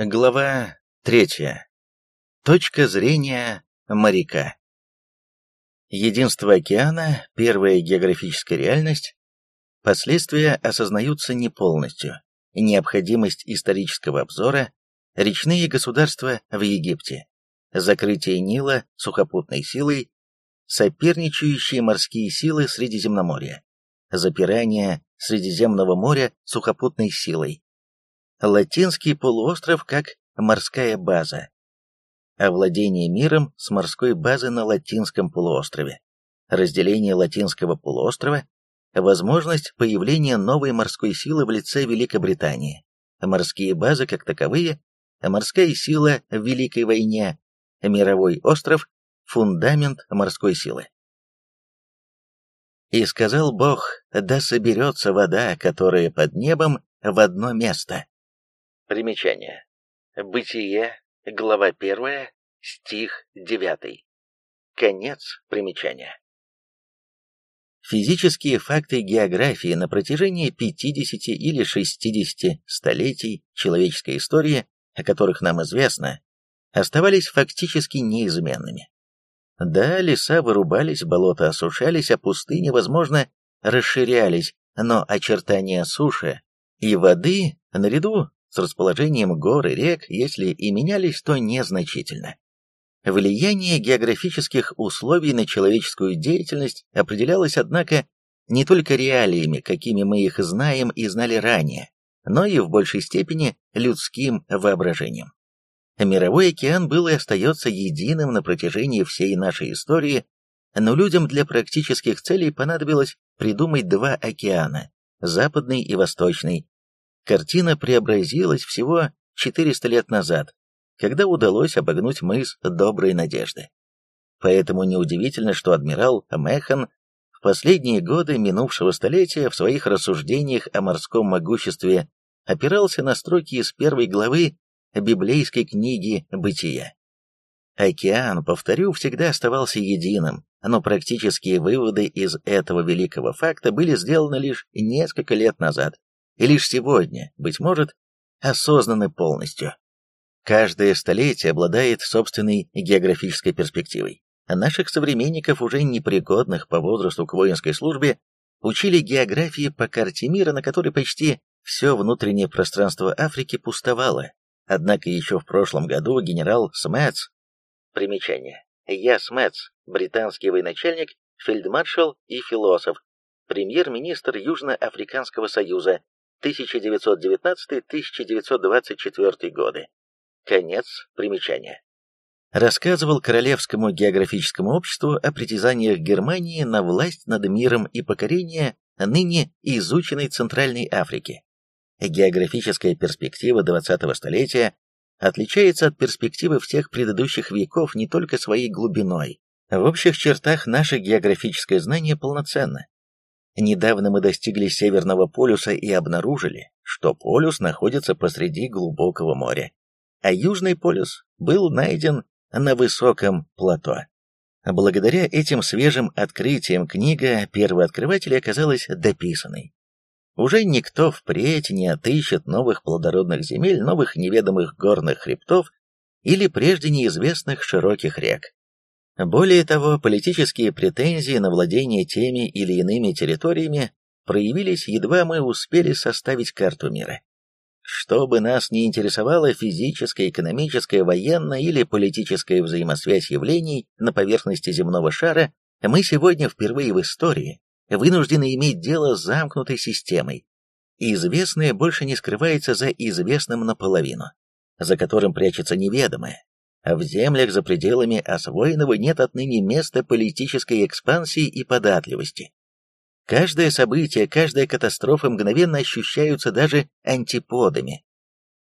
Глава третья. Точка зрения моряка. Единство океана, первая географическая реальность, последствия осознаются не полностью, необходимость исторического обзора, речные государства в Египте, закрытие Нила сухопутной силой, соперничающие морские силы Средиземноморья, запирание Средиземного моря сухопутной силой, Латинский полуостров как морская база. Овладение миром с морской базы на Латинском полуострове. Разделение Латинского полуострова. Возможность появления новой морской силы в лице Великобритании. Морские базы как таковые. Морская сила в Великой войне. Мировой остров. Фундамент морской силы. И сказал Бог, да соберется вода, которая под небом, в одно место. Примечание. Бытие, глава 1, стих 9. Конец примечания. Физические факты географии на протяжении 50 или 60 столетий человеческой истории, о которых нам известно, оставались фактически неизменными. Да, леса вырубались, болота осушались, а пустыни, возможно, расширялись, но очертания суши и воды, наряду с расположением гор и рек, если и менялись, то незначительно. Влияние географических условий на человеческую деятельность определялось, однако, не только реалиями, какими мы их знаем и знали ранее, но и в большей степени людским воображением. Мировой океан был и остается единым на протяжении всей нашей истории, но людям для практических целей понадобилось придумать два океана – западный и восточный, Картина преобразилась всего 400 лет назад, когда удалось обогнуть мыс Доброй Надежды. Поэтому неудивительно, что адмирал Механ в последние годы минувшего столетия в своих рассуждениях о морском могуществе опирался на строки из первой главы библейской книги «Бытия». Океан, повторю, всегда оставался единым, но практические выводы из этого великого факта были сделаны лишь несколько лет назад и лишь сегодня, быть может, осознаны полностью. Каждое столетие обладает собственной географической перспективой. Наших современников, уже непригодных по возрасту к воинской службе, учили географии по карте мира, на которой почти все внутреннее пространство Африки пустовало. Однако еще в прошлом году генерал Смэтс, примечание, я Смэтс, британский военачальник, фельдмаршал и философ, премьер-министр Южноафриканского союза, 1919-1924 годы. Конец примечания. Рассказывал Королевскому географическому обществу о притязаниях Германии на власть над миром и покорение ныне изученной Центральной Африки. Географическая перспектива 20-го столетия отличается от перспективы всех предыдущих веков не только своей глубиной. В общих чертах наше географическое знание полноценно, Недавно мы достигли Северного полюса и обнаружили, что полюс находится посреди глубокого моря, а Южный полюс был найден на высоком плато. Благодаря этим свежим открытиям книга первооткрывателя оказалась дописанной. Уже никто впредь не отыщет новых плодородных земель, новых неведомых горных хребтов или прежде неизвестных широких рек. Более того, политические претензии на владение теми или иными территориями проявились, едва мы успели составить карту мира. Что бы нас ни интересовало физическая, экономическая, военная или политическая взаимосвязь явлений на поверхности земного шара, мы сегодня впервые в истории вынуждены иметь дело с замкнутой системой. Известное больше не скрывается за известным наполовину, за которым прячется неведомое, в землях за пределами освоенного нет отныне места политической экспансии и податливости. Каждое событие, каждая катастрофа мгновенно ощущаются даже антиподами.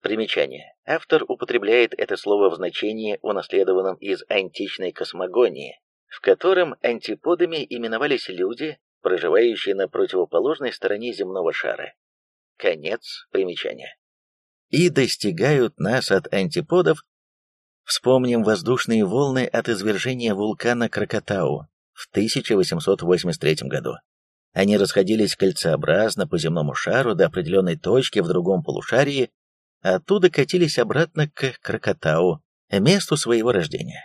Примечание. Автор употребляет это слово в значении, унаследованном из античной космогонии, в котором антиподами именовались люди, проживающие на противоположной стороне земного шара. Конец примечания. И достигают нас от антиподов Вспомним воздушные волны от извержения вулкана Кракатау в 1883 году. Они расходились кольцеобразно по земному шару до определенной точки в другом полушарии, оттуда катились обратно к Крокотау, месту своего рождения.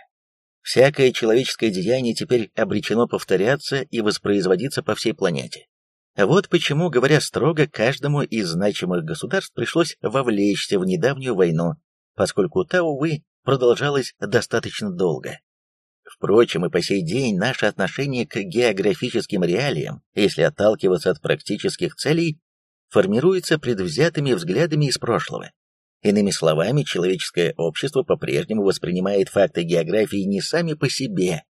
Всякое человеческое деяние теперь обречено повторяться и воспроизводиться по всей планете. Вот почему, говоря строго, каждому из значимых государств пришлось вовлечься в недавнюю войну, поскольку та, увы, продолжалась достаточно долго. Впрочем, и по сей день наше отношение к географическим реалиям, если отталкиваться от практических целей, формируется предвзятыми взглядами из прошлого. Иными словами, человеческое общество по-прежнему воспринимает факты географии не сами по себе,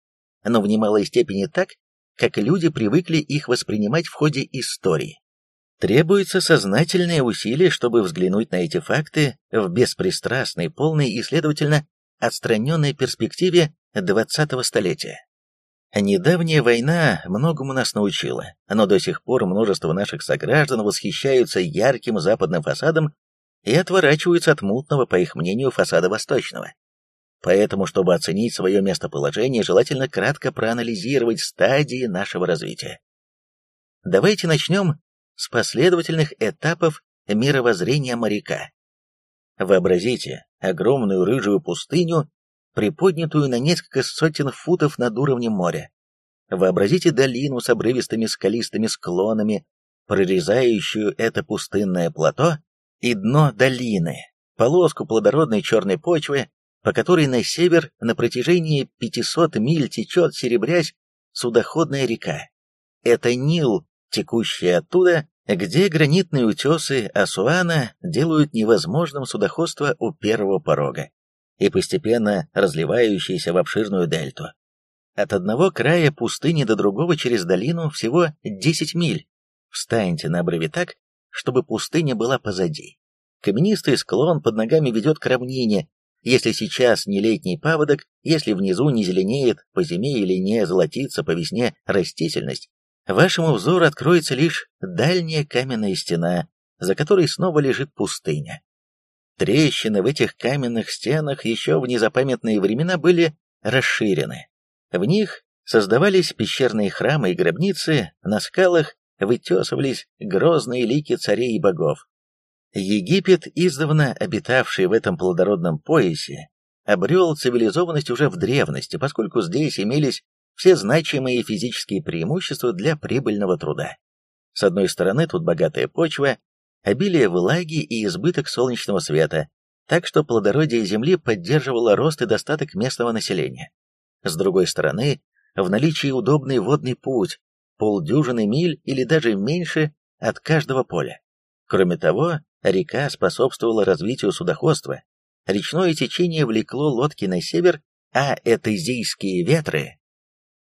но в немалой степени так, как люди привыкли их воспринимать в ходе истории. Требуется сознательное усилие, чтобы взглянуть на эти факты в беспристрастной, полной и, следовательно, отстраненной перспективе 20-го столетия. Недавняя война многому нас научила, но до сих пор множество наших сограждан восхищаются ярким западным фасадом и отворачиваются от мутного, по их мнению, фасада восточного. Поэтому, чтобы оценить свое местоположение, желательно кратко проанализировать стадии нашего развития. Давайте начнем с последовательных этапов мировоззрения моряка. Вообразите огромную рыжую пустыню приподнятую на несколько сотен футов над уровнем моря. Вообразите долину с обрывистыми скалистыми склонами, прорезающую это пустынное плато, и дно долины, полоску плодородной черной почвы, по которой на север на протяжении 500 миль течет, серебрясь, судоходная река. Это Нил, текущий оттуда, где гранитные утесы Асуана делают невозможным судоходство у первого порога и постепенно разливающийся в обширную дельту. От одного края пустыни до другого через долину всего 10 миль. Встаньте на обрыве так, чтобы пустыня была позади. Каменистый склон под ногами ведет к равнине. Если сейчас не летний паводок, если внизу не зеленеет по зиме или не золотится по весне растительность, вашему взору откроется лишь дальняя каменная стена, за которой снова лежит пустыня. Трещины в этих каменных стенах еще в незапамятные времена были расширены. В них создавались пещерные храмы и гробницы, на скалах вытесывались грозные лики царей и богов. Египет, издавна обитавший в этом плодородном поясе, обрел цивилизованность уже в древности, поскольку здесь имелись все значимые физические преимущества для прибыльного труда. С одной стороны, тут богатая почва, обилие влаги и избыток солнечного света, так что плодородие земли поддерживало рост и достаток местного населения. С другой стороны, в наличии удобный водный путь, полдюжины миль или даже меньше от каждого поля. Кроме того, река способствовала развитию судоходства, речное течение влекло лодки на север, а этезийские ветры...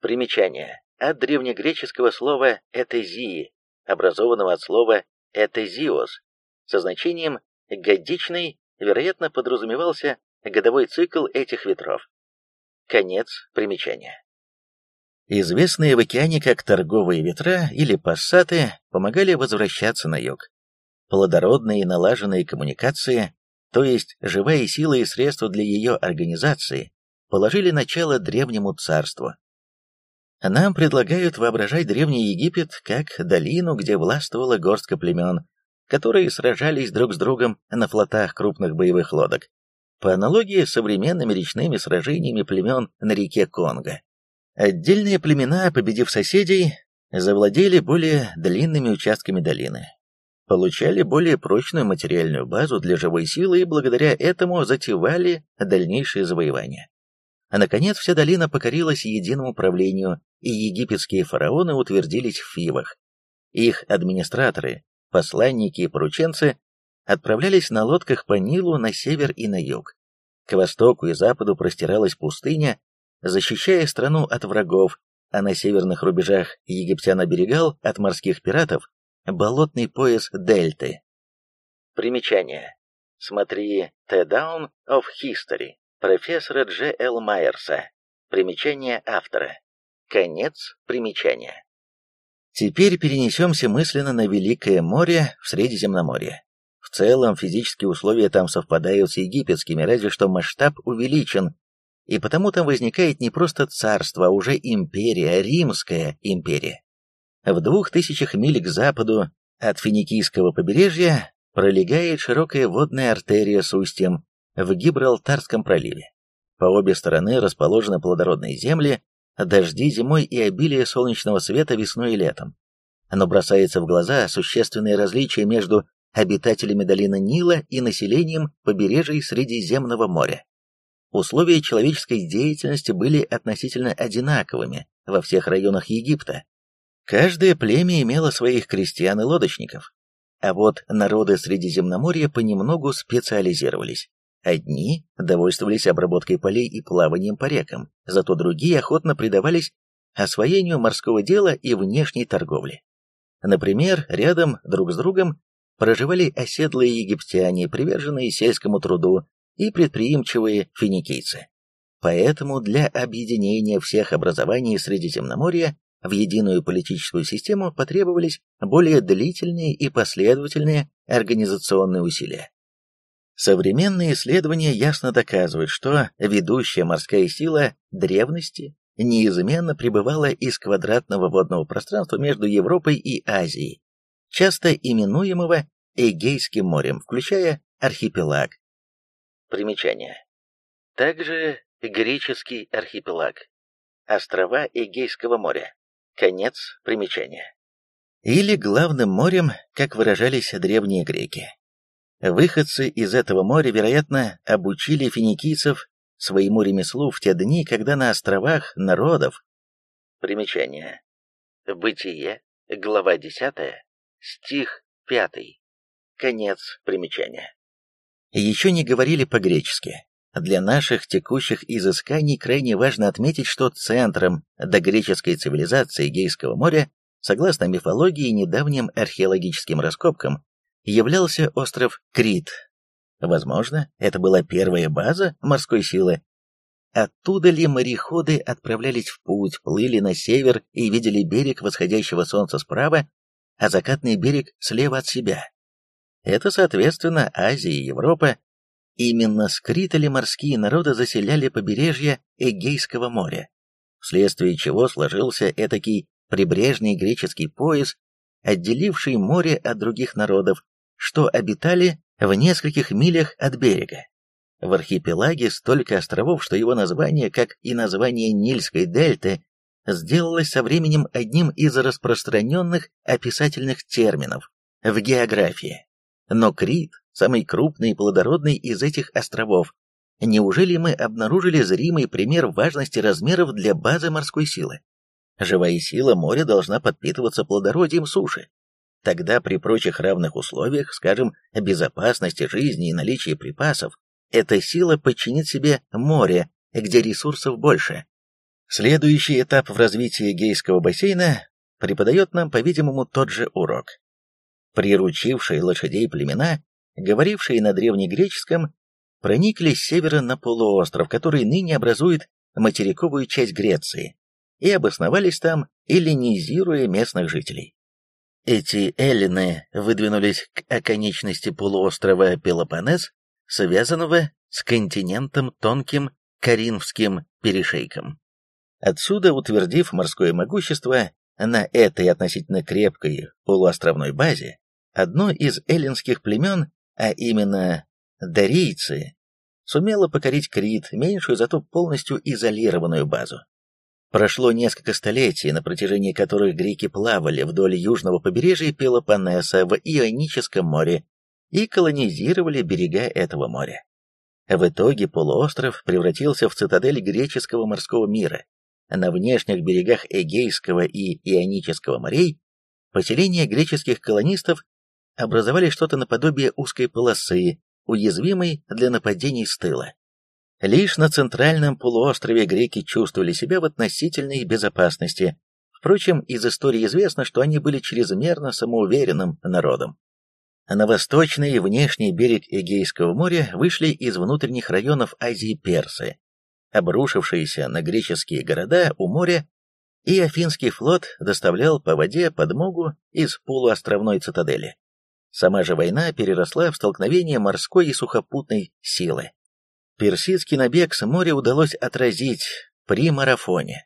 Примечание. От древнегреческого слова «этезии», образованного от слова это зиос. Со значением «годичный» вероятно подразумевался годовой цикл этих ветров. Конец примечания. Известные в океане как торговые ветра или пассаты помогали возвращаться на юг. Плодородные и налаженные коммуникации, то есть живая сила и средства для ее организации, положили начало древнему царству, нам предлагают воображать Древний Египет как долину, где властвовала горстка племен, которые сражались друг с другом на флотах крупных боевых лодок. По аналогии с современными речными сражениями племен на реке Конго. Отдельные племена, победив соседей, завладели более длинными участками долины, получали более прочную материальную базу для живой силы и благодаря этому затевали дальнейшие завоевания. А наконец вся долина покорилась единому правлению, и египетские фараоны утвердились в Фивах. Их администраторы, посланники и порученцы отправлялись на лодках по Нилу на север и на юг. К востоку и западу простиралась пустыня, защищая страну от врагов, а на северных рубежах египтян оберегал от морских пиратов болотный пояс Дельты. Примечание. Смотри The Down of History профессора Дж. Л. Майерса. Примечание автора. Конец примечания. Теперь перенесемся мысленно на Великое море в Средиземноморье. В целом физические условия там совпадают с египетскими, разве что масштаб увеличен, и потому там возникает не просто царство, а уже империя, Римская империя. В двух тысячах миль к западу от Финикийского побережья пролегает широкая водная артерия с устьем в Гибралтарском проливе. По обе стороны расположены плодородные земли, дожди зимой и обилие солнечного света весной и летом. Но бросается в глаза существенные различия между обитателями долины Нила и населением побережья Средиземного моря. Условия человеческой деятельности были относительно одинаковыми во всех районах Египта. Каждое племя имело своих крестьян и лодочников, а вот народы Средиземноморья понемногу специализировались. Одни довольствовались обработкой полей и плаванием по рекам, зато другие охотно предавались освоению морского дела и внешней торговли. Например, рядом друг с другом проживали оседлые египтяне, приверженные сельскому труду, и предприимчивые финикийцы. Поэтому для объединения всех образований Средиземноморья в единую политическую систему потребовались более длительные и последовательные организационные усилия. Современные исследования ясно доказывают, что ведущая морская сила древности неизменно пребывала из квадратного водного пространства между Европой и Азией, часто именуемого Эгейским морем, включая архипелаг. Примечание. Также греческий архипелаг. Острова Эгейского моря. Конец примечания. Или главным морем, как выражались древние греки. Выходцы из этого моря, вероятно, обучили финикийцев своему ремеслу в те дни, когда на островах народов. Примечание. Бытие, глава 10, стих 5. Конец примечания. Еще не говорили по-гречески. Для наших текущих изысканий крайне важно отметить, что центром догреческой цивилизации Гейского моря, согласно мифологии и недавним археологическим раскопкам, являлся остров Крит. Возможно, это была первая база морской силы. Оттуда ли мореходы отправлялись в путь, плыли на север и видели берег восходящего солнца справа, а закатный берег слева от себя? Это, соответственно, Азия и Европа, Именно с Крита морские народы заселяли побережье Эгейского моря, вследствие чего сложился этакий прибрежный греческий пояс, отделивший море от других народов, что обитали в нескольких милях от берега. В архипелаге столько островов, что его название, как и название Нильской дельты, сделалось со временем одним из распространенных описательных терминов в географии. Но Крит самый крупный и плодородный из этих островов. Неужели мы обнаружили зримый пример важности размеров для базы морской силы? Живая сила моря должна подпитываться плодородием суши. Тогда при прочих равных условиях, скажем, безопасности жизни и наличии припасов, эта сила подчинит себе море, где ресурсов больше. Следующий этап в развитии гейского бассейна преподает нам, по-видимому, тот же урок. Приручившие лошадей племена говорившие на древнегреческом, проникли с севера на полуостров, который ныне образует материковую часть Греции, и обосновались там, эллинизируя местных жителей. Эти эллины выдвинулись к оконечности полуострова Пелопоннес, связанного с континентом тонким Каринфским перешейком. Отсюда, утвердив морское могущество на этой относительно крепкой полуостровной базе, одно из эллинских племен а именно дарийцы, сумела покорить Крит, меньшую, зато полностью изолированную базу. Прошло несколько столетий, на протяжении которых греки плавали вдоль южного побережья Пелопоннеса в Ионическом море и колонизировали берега этого моря. В итоге полуостров превратился в цитадель греческого морского мира. На внешних берегах Эгейского и Ионического морей поселения греческих колонистов образовали что-то наподобие узкой полосы, уязвимой для нападений с тыла. Лишь на центральном полуострове греки чувствовали себя в относительной безопасности. Впрочем, из истории известно, что они были чрезмерно самоуверенным народом. На восточный и внешний берег Эгейского моря вышли из внутренних районов Азии персы, обрушившиеся на греческие города у моря, и Афинский флот доставлял по воде подмогу из полуостровной цитадели. Сама же война переросла в столкновение морской и сухопутной силы. Персидский набег с моря удалось отразить при марафоне.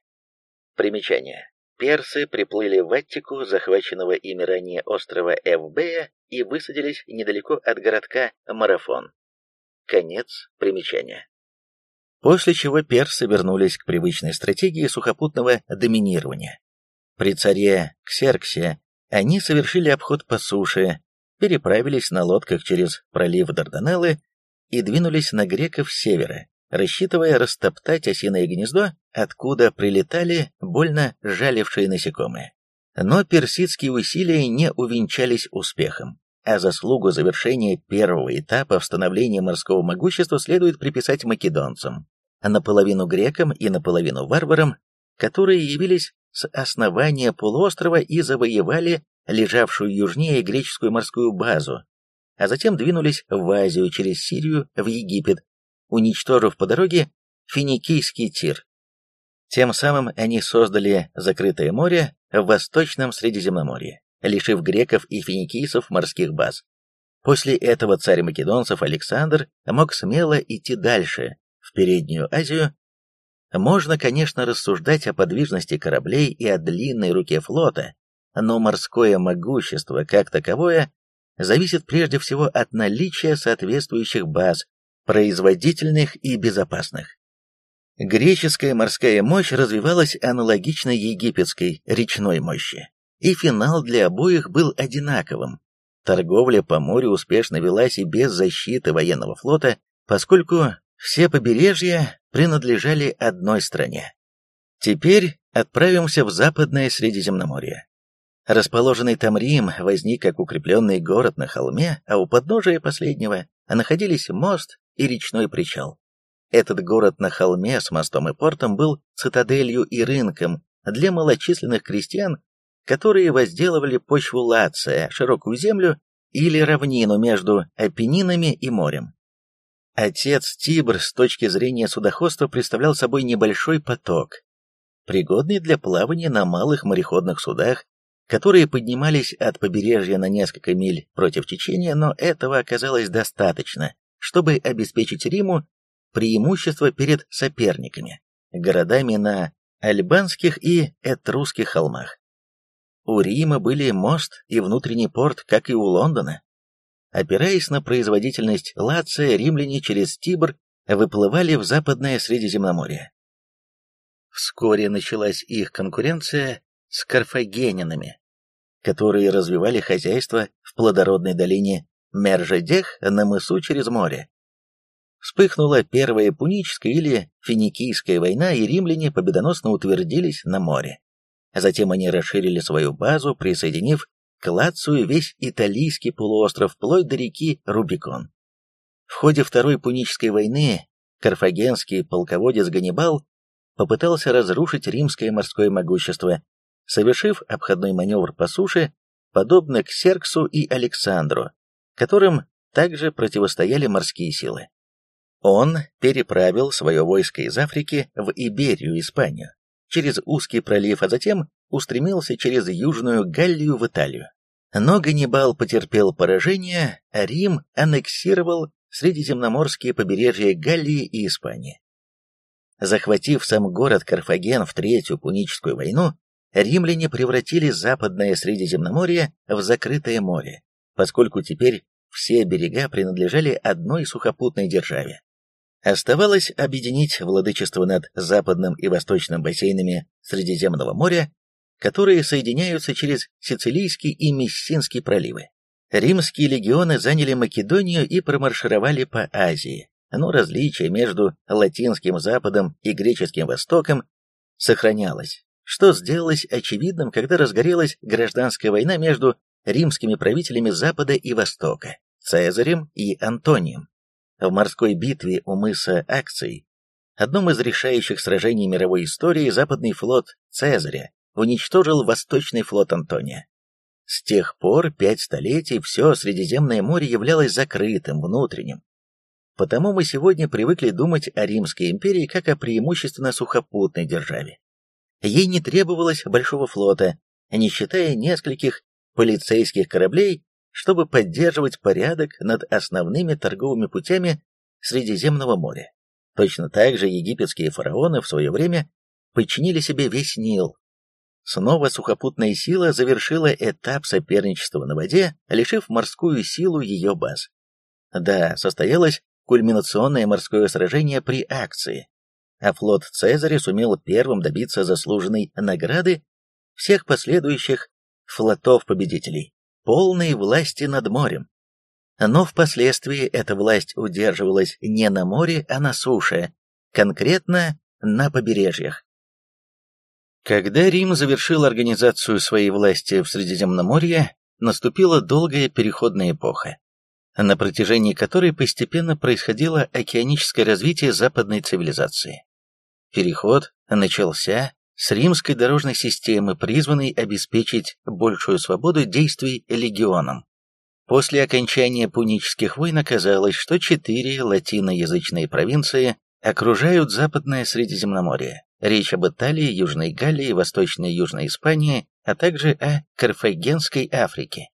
Примечание. персы приплыли в Аттику, захваченного ими ранее острова Эвбея, и высадились недалеко от городка Марафон. Конец примечания. После чего персы вернулись к привычной стратегии сухопутного доминирования. При царе Ксерксе они совершили обход по суше, переправились на лодках через пролив Дарданеллы и двинулись на греков с севера, рассчитывая растоптать осиное гнездо, откуда прилетали больно жалившие насекомые. Но персидские усилия не увенчались успехом, а заслугу завершения первого этапа в становлении морского могущества следует приписать македонцам, наполовину грекам и наполовину варварам, которые явились с основания полуострова и завоевали лежавшую южнее греческую морскую базу, а затем двинулись в Азию через Сирию в Египет, уничтожив по дороге финикийский тир. Тем самым они создали закрытое море в Восточном Средиземноморье, лишив греков и финикийцев морских баз. После этого царь македонцев Александр мог смело идти дальше, в Переднюю Азию. Можно, конечно, рассуждать о подвижности кораблей и о длинной руке флота, но морское могущество, как таковое, зависит прежде всего от наличия соответствующих баз, производительных и безопасных. Греческая морская мощь развивалась аналогично египетской речной мощи, и финал для обоих был одинаковым. Торговля по морю успешно велась и без защиты военного флота, поскольку все побережья принадлежали одной стране. Теперь отправимся в Западное Средиземноморье. Расположенный там Рим возник как укрепленный город на холме, а у подножия последнего находились мост и речной причал. Этот город на холме с мостом и портом был цитаделью и рынком для малочисленных крестьян, которые возделывали почву Лация, широкую землю или равнину между Апеннинами и морем. Отец Тибр с точки зрения судоходства представлял собой небольшой поток, пригодный для плавания на малых мореходных судах которые поднимались от побережья на несколько миль против течения, но этого оказалось достаточно, чтобы обеспечить Риму преимущество перед соперниками, городами на Альбанских и Этрусских холмах. У Рима были мост и внутренний порт, как и у Лондона. Опираясь на производительность Лация, римляне через Тибр выплывали в западное Средиземноморье. Вскоре началась их конкуренция с карфагенинами, которые развивали хозяйство в плодородной долине Мержедех на мысу через море. Вспыхнула Первая Пуническая или Финикийская война, и римляне победоносно утвердились на море. Затем они расширили свою базу, присоединив к Лацию весь Италийский полуостров вплоть до реки Рубикон. В ходе Второй Пунической войны карфагенский полководец Ганнибал попытался разрушить римское морское могущество, совершив обходной маневр по суше, подобно Ксерксу и Александру, которым также противостояли морские силы. Он переправил свое войско из Африки в Иберию, Испанию, через узкий пролив, а затем устремился через Южную Галлию в Италию. Но Ганнибал потерпел поражение, а Рим аннексировал средиземноморские побережья Галлии и Испании. Захватив сам город Карфаген в Третью Пуническую войну, римляне превратили западное Средиземноморье в закрытое море, поскольку теперь все берега принадлежали одной сухопутной державе. Оставалось объединить владычество над западным и восточным бассейнами Средиземного моря, которые соединяются через Сицилийский и Мессинский проливы. Римские легионы заняли Македонию и промаршировали по Азии, но различие между латинским Западом и греческим Востоком сохранялось что сделалось очевидным, когда разгорелась гражданская война между римскими правителями Запада и Востока, Цезарем и Антонием. В морской битве у мыса Акций, одном из решающих сражений мировой истории, западный флот Цезаря уничтожил восточный флот Антония. С тех пор пять столетий все Средиземное море являлось закрытым, внутренним. Потому мы сегодня привыкли думать о Римской империи как о преимущественно сухопутной державе. Ей не требовалось большого флота, не считая нескольких полицейских кораблей, чтобы поддерживать порядок над основными торговыми путями Средиземного моря. Точно так же египетские фараоны в свое время подчинили себе весь Нил. снова сухопутная сила завершила этап соперничества на воде, лишив морскую силу ее баз. Да, состоялось кульминационное морское сражение при акции, а флот Цезаря сумел первым добиться заслуженной награды всех последующих флотов-победителей, полной власти над морем. Но впоследствии эта власть удерживалась не на море, а на суше, конкретно на побережьях. Когда Рим завершил организацию своей власти в Средиземноморье, наступила долгая переходная эпоха, на протяжении которой постепенно происходило океаническое развитие западной цивилизации. Переход начался с римской дорожной системы, призванной обеспечить большую свободу действий легионам. После окончания пунических войн оказалось, что четыре латиноязычные провинции окружают Западное Средиземноморье. Речь об Италии, Южной Галлии, Восточной и Южной Испании, а также о Карфагенской Африке.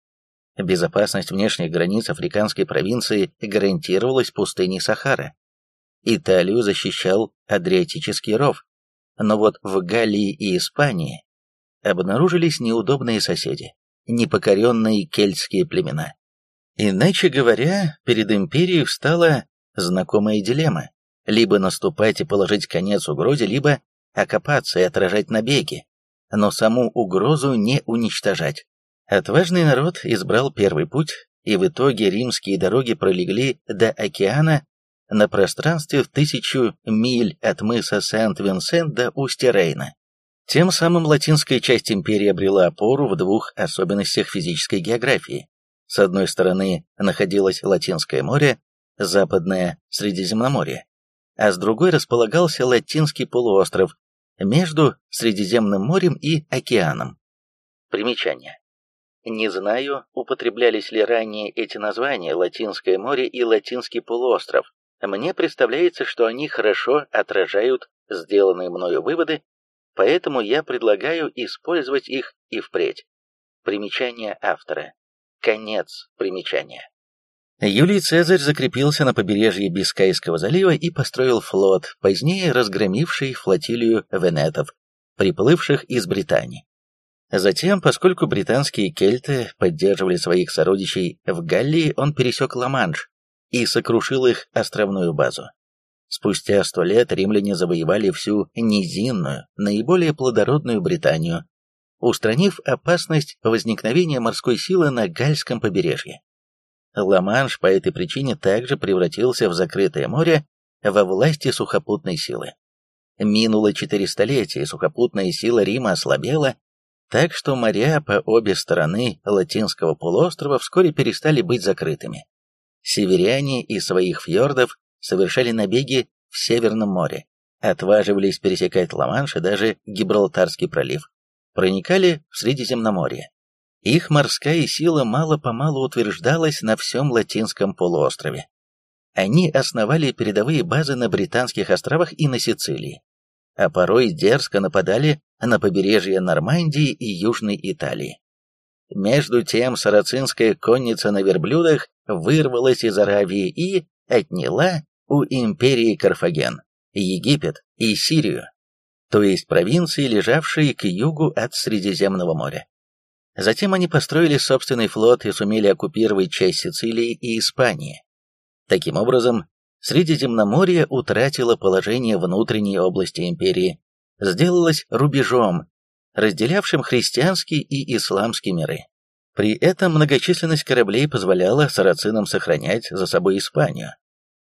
Безопасность внешних границ африканской провинции гарантировалась пустыней Сахара. Италию защищал Адриатический ров, но вот в Галлии и Испании обнаружились неудобные соседи, непокоренные кельтские племена. Иначе говоря, перед империей встала знакомая дилемма – либо наступать и положить конец угрозе, либо окопаться и отражать набеги, но саму угрозу не уничтожать. Отважный народ избрал первый путь, и в итоге римские дороги пролегли до океана на пространстве в тысячу миль от мыса Сент-Винсент до устья Рейна. Тем самым латинская часть империи обрела опору в двух особенностях физической географии. С одной стороны находилось Латинское море, Западное Средиземноморье, а с другой располагался Латинский полуостров между Средиземным морем и океаном. Примечание. Не знаю, употреблялись ли ранее эти названия Латинское море и Латинский полуостров, мне представляется, что они хорошо отражают сделанные мною выводы, поэтому я предлагаю использовать их и впредь. Примечание автора. Конец примечания. Юлий Цезарь закрепился на побережье Бискайского залива и построил флот, позднее разгромивший флотилию венетов, приплывших из Британии. Затем, поскольку британские кельты поддерживали своих сородичей в Галлии, он пересек Ла-Манш, и сокрушил их островную базу. Спустя сто лет римляне завоевали всю низинную, наиболее плодородную Британию, устранив опасность возникновения морской силы на Гальском побережье. Ла-Манш по этой причине также превратился в закрытое море во власти сухопутной силы. Минуло четыре столетия, и сухопутная сила Рима ослабела, так что моря по обе стороны Латинского полуострова вскоре перестали быть закрытыми северяне из своих фьордов совершали набеги в Северном море, отваживались пересекать Ла-Манш и даже Гибралтарский пролив, проникали в Средиземноморье. Их морская сила мало-помалу утверждалась на всем Латинском полуострове. Они основали передовые базы на Британских островах и на Сицилии, а порой дерзко нападали на побережье Нормандии и Южной Италии. Между тем сарацинская конница на верблюдах вырвалась из Аравии и отняла у империи Карфаген, Египет и Сирию, то есть провинции, лежавшие к югу от Средиземного моря. Затем они построили собственный флот и сумели оккупировать часть Сицилии и Испании. Таким образом, Средиземноморье утратило положение внутренней области империи, сделалось рубежом, разделявшим христианский и исламский миры. При этом многочисленность кораблей позволяла сарацинам сохранять за собой Испанию,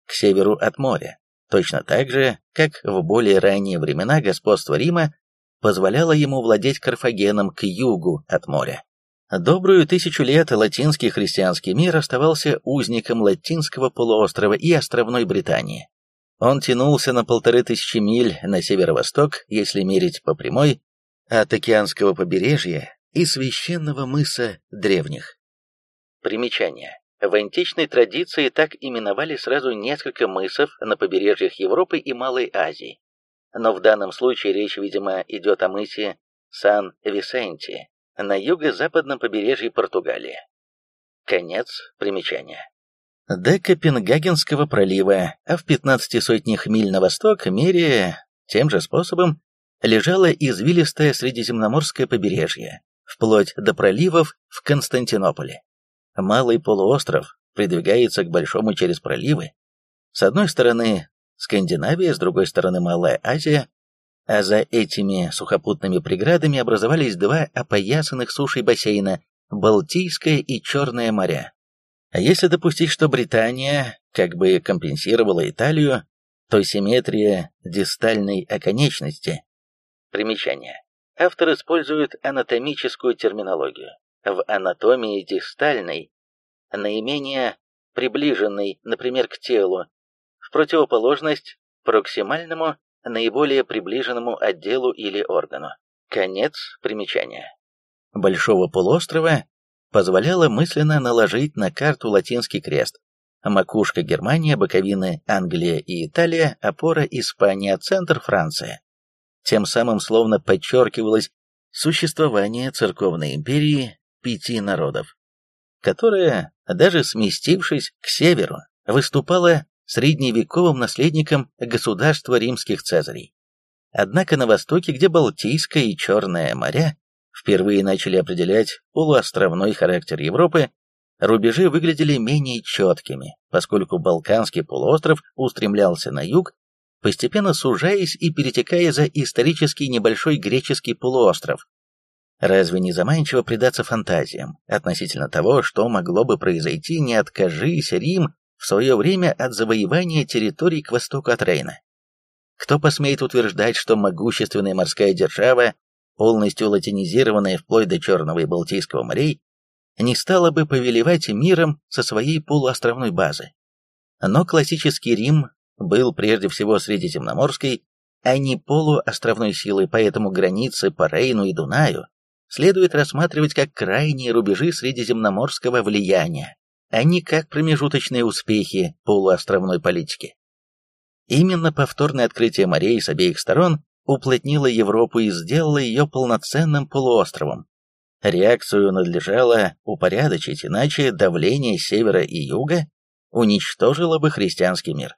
к северу от моря, точно так же, как в более ранние времена господство Рима позволяло ему владеть Карфагеном к югу от моря. Добрую тысячу лет латинский христианский мир оставался узником латинского полуострова и островной Британии. Он тянулся на полторы тысячи миль на северо-восток, если мерить по прямой, от океанского побережья и священного мыса древних. Примечание. В античной традиции так именовали сразу несколько мысов на побережьях Европы и Малой Азии. Но в данном случае речь, видимо, идет о мысе Сан-Висенти на юго-западном побережье Португалии. Конец примечания. До Копенгагенского пролива, а в 15 сотнях миль на восток, меряя тем же способом, лежало извилистое Средиземноморское побережье, вплоть до проливов в Константинополе. Малый полуостров придвигается к Большому через проливы. С одной стороны Скандинавия, с другой стороны Малая Азия, а за этими сухопутными преградами образовались два опоясанных сушей бассейна – Балтийское и Черное моря. А если допустить, что Британия как бы компенсировала Италию, то симметрия дистальной оконечности. Примечание. Автор использует анатомическую терминологию. В анатомии дистальной, наименее приближенной, например, к телу, в противоположность проксимальному, наиболее приближенному отделу или органу. Конец примечания. Большого полуострова позволяло мысленно наложить на карту латинский крест. Макушка Германия, боковины Англия и Италия, опора Испания, центр Франция. Тем самым словно подчеркивалось существование церковной империи пяти народов, которая, даже сместившись к северу, выступала средневековым наследником государства римских цезарей. Однако на востоке, где Балтийское и Черное моря впервые начали определять полуостровной характер Европы, рубежи выглядели менее четкими, поскольку Балканский полуостров устремлялся на юг, постепенно сужаясь и перетекая за исторический небольшой греческий полуостров. Разве не заманчиво предаться фантазиям относительно того, что могло бы произойти, не откажись Рим в свое время от завоевания территорий к востоку от Рейна. Кто посмеет утверждать, что могущественная морская держава, полностью латинизированная вплоть до Черного и Балтийского морей, не стала бы повелевать миром со своей полуостровной базы? Но классический Рим был прежде всего средиземноморской, а не полуостровной силой, поэтому границы по Рейну и Дунаю следует рассматривать как крайние рубежи средиземноморского влияния а не как промежуточные успехи полуостровной политики. Именно повторное открытие морей с обеих сторон уплотнило Европу и сделало ее полноценным полуостровом. Реакцию надлежало упорядочить, иначе давление севера и юга уничтожило бы христианский мир.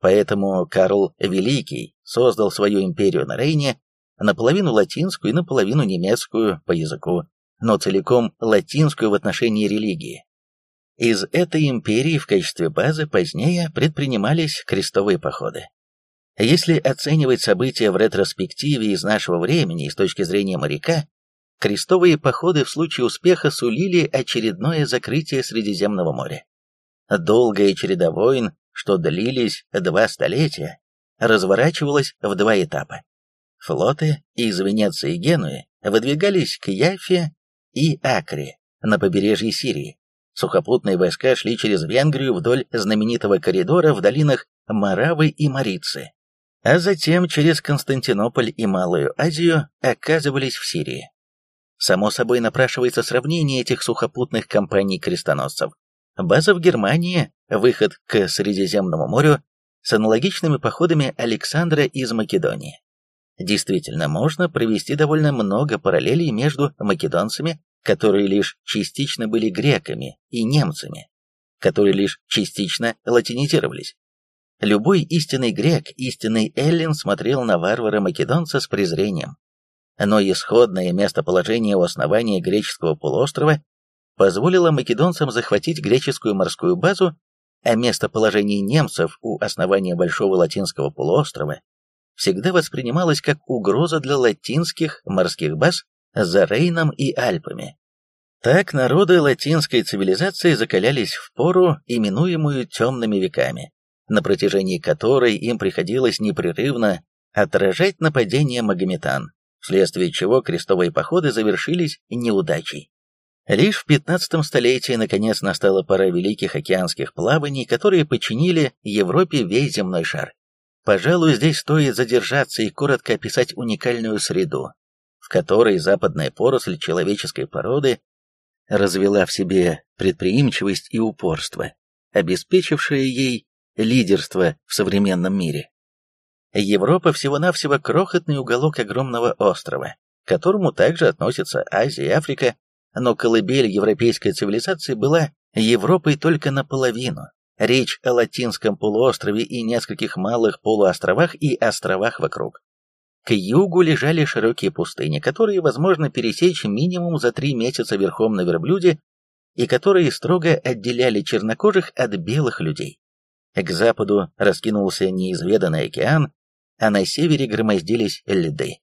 Поэтому Карл Великий создал свою империю на Рейне, наполовину латинскую и наполовину немецкую по языку, но целиком латинскую в отношении религии. Из этой империи в качестве базы позднее предпринимались крестовые походы. Если оценивать события в ретроспективе из нашего времени и с точки зрения моряка, крестовые походы в случае успеха сулили очередное закрытие Средиземного моря. Долгая череда войн, что длились два столетия, разворачивалась в два этапа. Флоты из Венеции и Генуи выдвигались к Яфе и Акре на побережье Сирии, Сухопутные войска шли через Венгрию вдоль знаменитого коридора в долинах Моравы и Марицы, а затем через Константинополь и Малую Азию оказывались в Сирии. Само собой напрашивается сравнение этих сухопутных компаний-крестоносцев. База в Германии, выход к Средиземному морю с аналогичными походами Александра из Македонии. Действительно, можно провести довольно много параллелей между македонцами которые лишь частично были греками и немцами, которые лишь частично латинизировались. Любой истинный грек, истинный эллин смотрел на варвара-македонца с презрением. Но исходное местоположение у основания греческого полуострова позволило македонцам захватить греческую морскую базу, а местоположение немцев у основания Большого Латинского полуострова всегда воспринималось как угроза для латинских морских баз за Рейном и Альпами. Так народы латинской цивилизации закалялись в пору, именуемую темными веками, на протяжении которой им приходилось непрерывно отражать нападения магометан, вследствие чего крестовые походы завершились неудачей. Лишь в 15 столетии наконец настала пора великих океанских плаваний, которые подчинили Европе весь земной шар. Пожалуй, здесь стоит задержаться и коротко описать уникальную среду, в которой западная поросль человеческой породы развела в себе предприимчивость и упорство, обеспечившее ей лидерство в современном мире. Европа всего-навсего крохотный уголок огромного острова, к которому также относятся Азия и Африка, но колыбель европейской цивилизации была Европой только наполовину. Речь о Латинском полуострове и нескольких малых полуостровах и островах вокруг. К югу лежали широкие пустыни, которые возможно пересечь минимум за три месяца верхом на верблюде и которые строго отделяли чернокожих от белых людей. К западу раскинулся неизведанный океан, а на севере громоздились льды.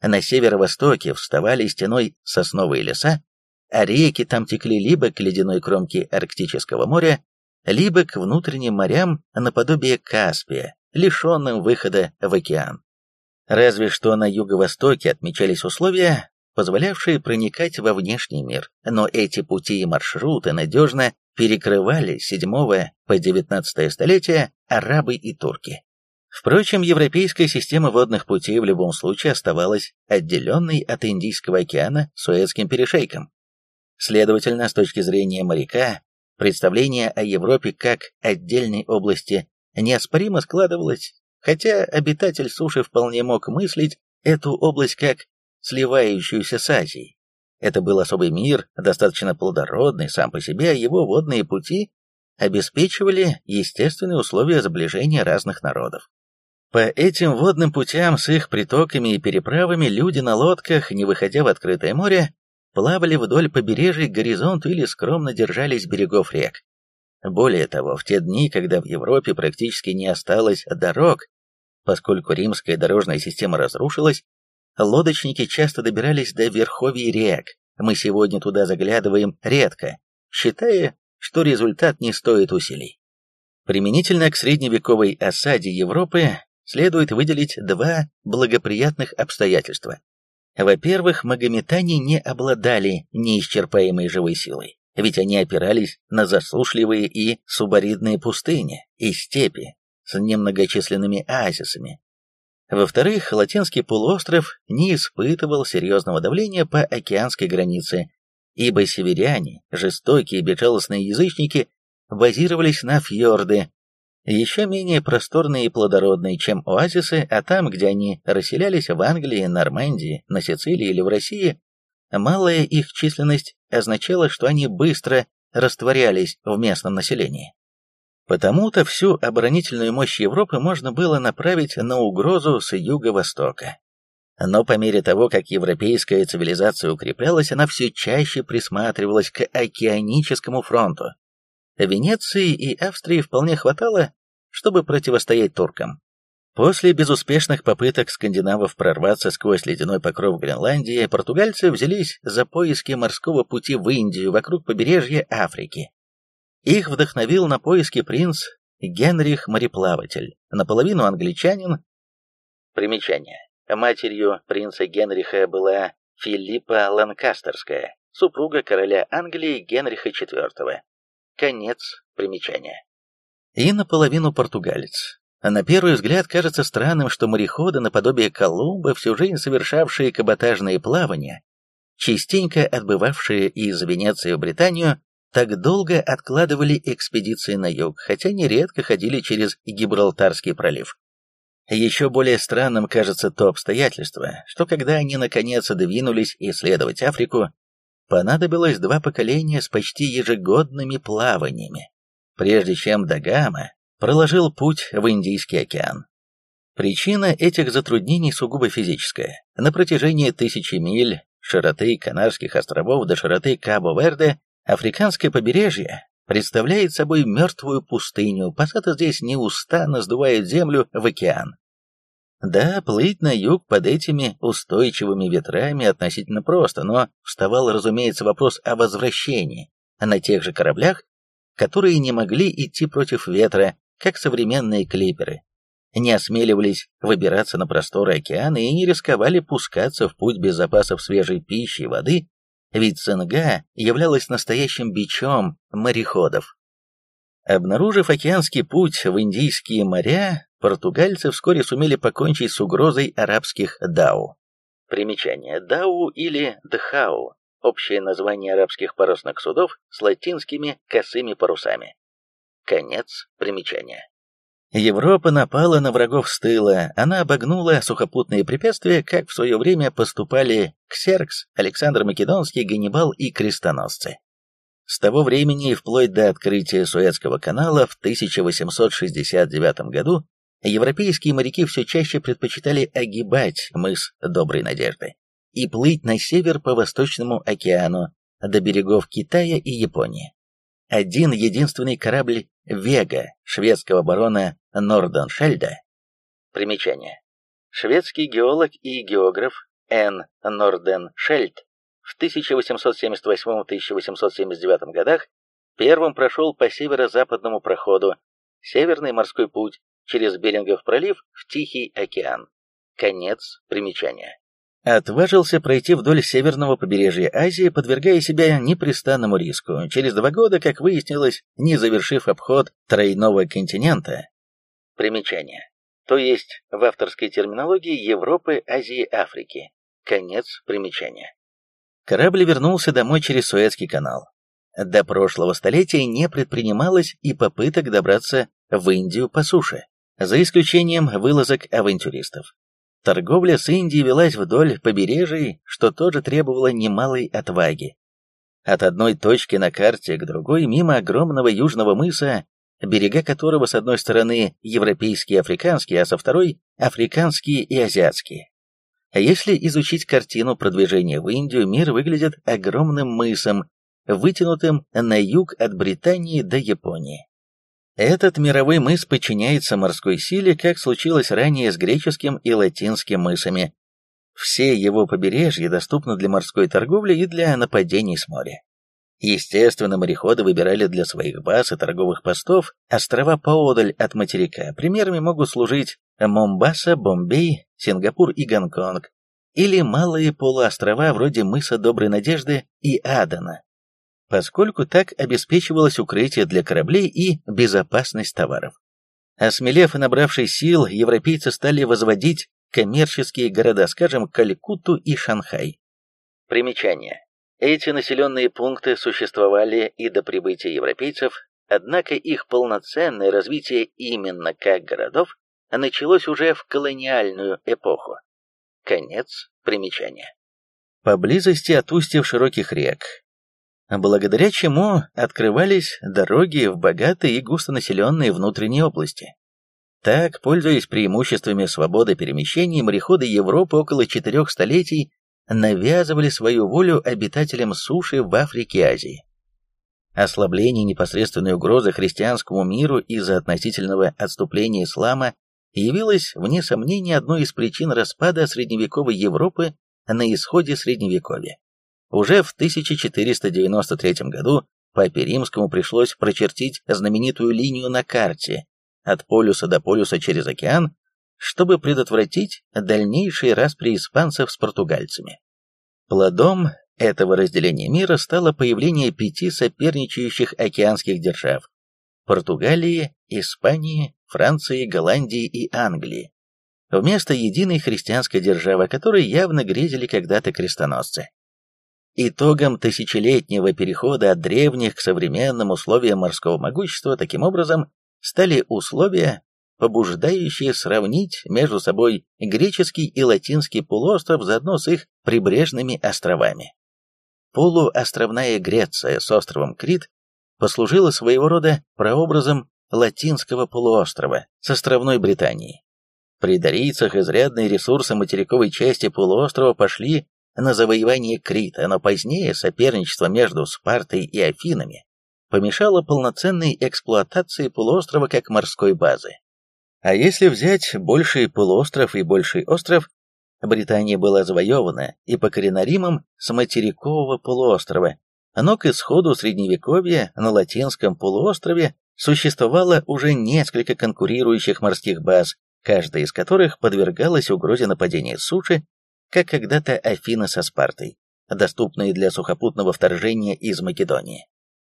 На северо-востоке вставали стеной сосновые леса, а реки там текли либо к ледяной кромке Арктического моря, либо к внутренним морям наподобие Каспия, лишенным выхода в океан. Разве что на юго-востоке отмечались условия, позволявшие проникать во внешний мир, но эти пути и маршруты надежно перекрывали с 7 по 19 столетия арабы и турки. Впрочем, европейская система водных путей в любом случае оставалась отделенной от Индийского океана Суэцким перешейком. Следовательно, с точки зрения моряка, представление о Европе как отдельной области неоспоримо складывалось, хотя обитатель суши вполне мог мыслить эту область как сливающуюся с Азией. Это был особый мир, достаточно плодородный сам по себе, а его водные пути обеспечивали естественные условия сближения разных народов. По этим водным путям с их притоками и переправами люди на лодках, не выходя в открытое море, плавали вдоль побережья к горизонту или скромно держались берегов рек. Более того, в те дни, когда в Европе практически не осталось дорог, поскольку римская дорожная система разрушилась, лодочники часто добирались до верховий рек. Мы сегодня туда заглядываем редко, считая, что результат не стоит усилий. Применительно к средневековой осаде Европы следует выделить два благоприятных обстоятельства. Во-первых, магометане не обладали неисчерпаемой живой силой, ведь они опирались на засушливые и субаридные пустыни и степи с немногочисленными оазисами. Во-вторых, Латинский полуостров не испытывал серьезного давления по океанской границе, ибо северяне, жестокие и безжалостные язычники, базировались на фьорды, еще менее просторные и плодородные, чем оазисы, а там, где они расселялись в Англии, Нормандии, на Сицилии или в России, малая их численность означала, что они быстро растворялись в местном населении. Потому-то всю оборонительную мощь Европы можно было направить на угрозу с юго-востока. Но по мере того, как европейская цивилизация укреплялась, она все чаще присматривалась к океаническому фронту, Венеции и Австрии вполне хватало, чтобы противостоять туркам. После безуспешных попыток скандинавов прорваться сквозь ледяной покров Гренландии, португальцы взялись за поиски морского пути в Индию вокруг побережья Африки. Их вдохновил на поиски принц Генрих Мореплаватель, наполовину англичанин. Примечание. Матерью принца Генриха была Филиппа Ланкастерская, супруга короля Англии Генриха IV. Конец примечания. И наполовину португалец. А на первый взгляд кажется странным, что мореходы наподобие Колумба, всю жизнь совершавшие каботажные плавания, частенько отбывавшие из Венеции в Британию, так долго откладывали экспедиции на юг, хотя нередко ходили через Гибралтарский пролив. Еще более странным кажется то обстоятельство, что когда они наконец двинулись исследовать Африку, понадобилось два поколения с почти ежегодными плаваниями, прежде чем Дагама проложил путь в Индийский океан. Причина этих затруднений сугубо физическая. На протяжении тысячи миль широты Канарских островов до широты Кабо-Верде африканское побережье представляет собой мертвую пустыню, пассаты здесь неустанно сдувают землю в океан. Да, плыть на юг под этими устойчивыми ветрами относительно просто, но вставал, разумеется, вопрос о возвращении на тех же кораблях, которые не могли идти против ветра, как современные клиперы, не осмеливались выбираться на просторы океана и не рисковали пускаться в путь без запасов свежей пищи и воды, ведь цинга являлась настоящим бичом мореходов. Обнаружив океанский путь в Индийские моря, португальцы вскоре сумели покончить с угрозой арабских дау. Примечание. Дау или Дхау – общее название арабских парусных судов с латинскими косыми парусами. Конец примечания. Европа напала на врагов с тыла, она обогнула сухопутные препятствия, как в свое время поступали Ксеркс, Александр Македонский, Ганнибал и крестоносцы. С того времени и вплоть до открытия Суэцкого канала в 1869 году европейские моряки все чаще предпочитали огибать мыс Доброй Надежды и плыть на север по Восточному океану до берегов Китая и Японии. Один единственный корабль «Вега» шведского барона Норденшельда. Примечание. Шведский геолог и географ Н. Норденшельд в 1878-1879 годах первым прошел по северо-западному проходу Северный морской путь через Берингов пролив в Тихий океан. Конец примечания. Отважился пройти вдоль северного побережья Азии, подвергая себя непрестанному риску, через два года, как выяснилось, не завершив обход тройного континента. Примечание. То есть в авторской терминологии Европы, Азии, Африки. Конец примечания. Корабль вернулся домой через Суэцкий канал. До прошлого столетия не предпринималось и попыток добраться в Индию по суше, за исключением вылазок авантюристов. Торговля с Индией велась вдоль побережий, что тоже требовало немалой отваги. От одной точки на карте к другой, мимо огромного южного мыса, берега которого с одной стороны европейские и африканские, а со второй – африканские и азиатские. А если изучить картину продвижения в Индию, мир выглядит огромным мысом, вытянутым на юг от Британии до Японии. Этот мировой мыс подчиняется морской силе, как случилось ранее с греческим и латинским мысами. Все его побережья доступны для морской торговли и для нападений с моря. Естественно, мореходы выбирали для своих баз и торговых постов острова поодаль от материка. Примерами могут служить Момбаса, Бомбей, Сингапур и Гонконг, или малые полуострова вроде мыса Доброй Надежды и Адана поскольку так обеспечивалось укрытие для кораблей и безопасность товаров. Осмелев и набравшись сил, европейцы стали возводить коммерческие города, скажем, Калькутту и Шанхай. Примечание. Эти населенные пункты существовали и до прибытия европейцев, однако их полноценное развитие именно как городов началось уже в колониальную эпоху. Конец примечания. Поблизости от устьев широких рек, благодаря чему открывались дороги в богатые и густонаселенные внутренние области. Так, пользуясь преимуществами свободы перемещений, мореходы Европы около четырех столетий навязывали свою волю обитателям суши в Африке и Азии. Ослабление непосредственной угрозы христианскому миру из-за относительного отступления ислама явилось, вне сомнения, одной из причин распада средневековой Европы на исходе Средневековья. Уже в 1493 году Папе Римскому пришлось прочертить знаменитую линию на карте от полюса до полюса через океан, чтобы предотвратить дальнейшие распри испанцев с португальцами. Плодом этого разделения мира стало появление пяти соперничающих океанских держав – Португалии, Испании, Франции, Голландии и Англии, вместо единой христианской державы, которой явно грезили когда-то крестоносцы. Итогом тысячелетнего перехода от древних к современным условиям морского могущества таким образом стали условия, побуждающие сравнить между собой греческий и латинский полуостров заодно с их прибрежными островами. Полуостровная Греция с островом Крит послужила своего рода прообразом латинского полуострова с островной Британией. При дарийцах изрядные ресурсы материковой части полуострова пошли на завоевание Крита, но позднее соперничество между Спартой и Афинами помешало полноценной эксплуатации полуострова как морской базы. А если взять больший полуостров и больший остров, Британия была завоевана и покорена Римом с материкового полуострова, но к исходу Средневековья на Латинском полуострове существовало уже несколько конкурирующих морских баз, каждая из которых подвергалась угрозе нападения суши как когда-то Афина со Спартой, доступные для сухопутного вторжения из Македонии.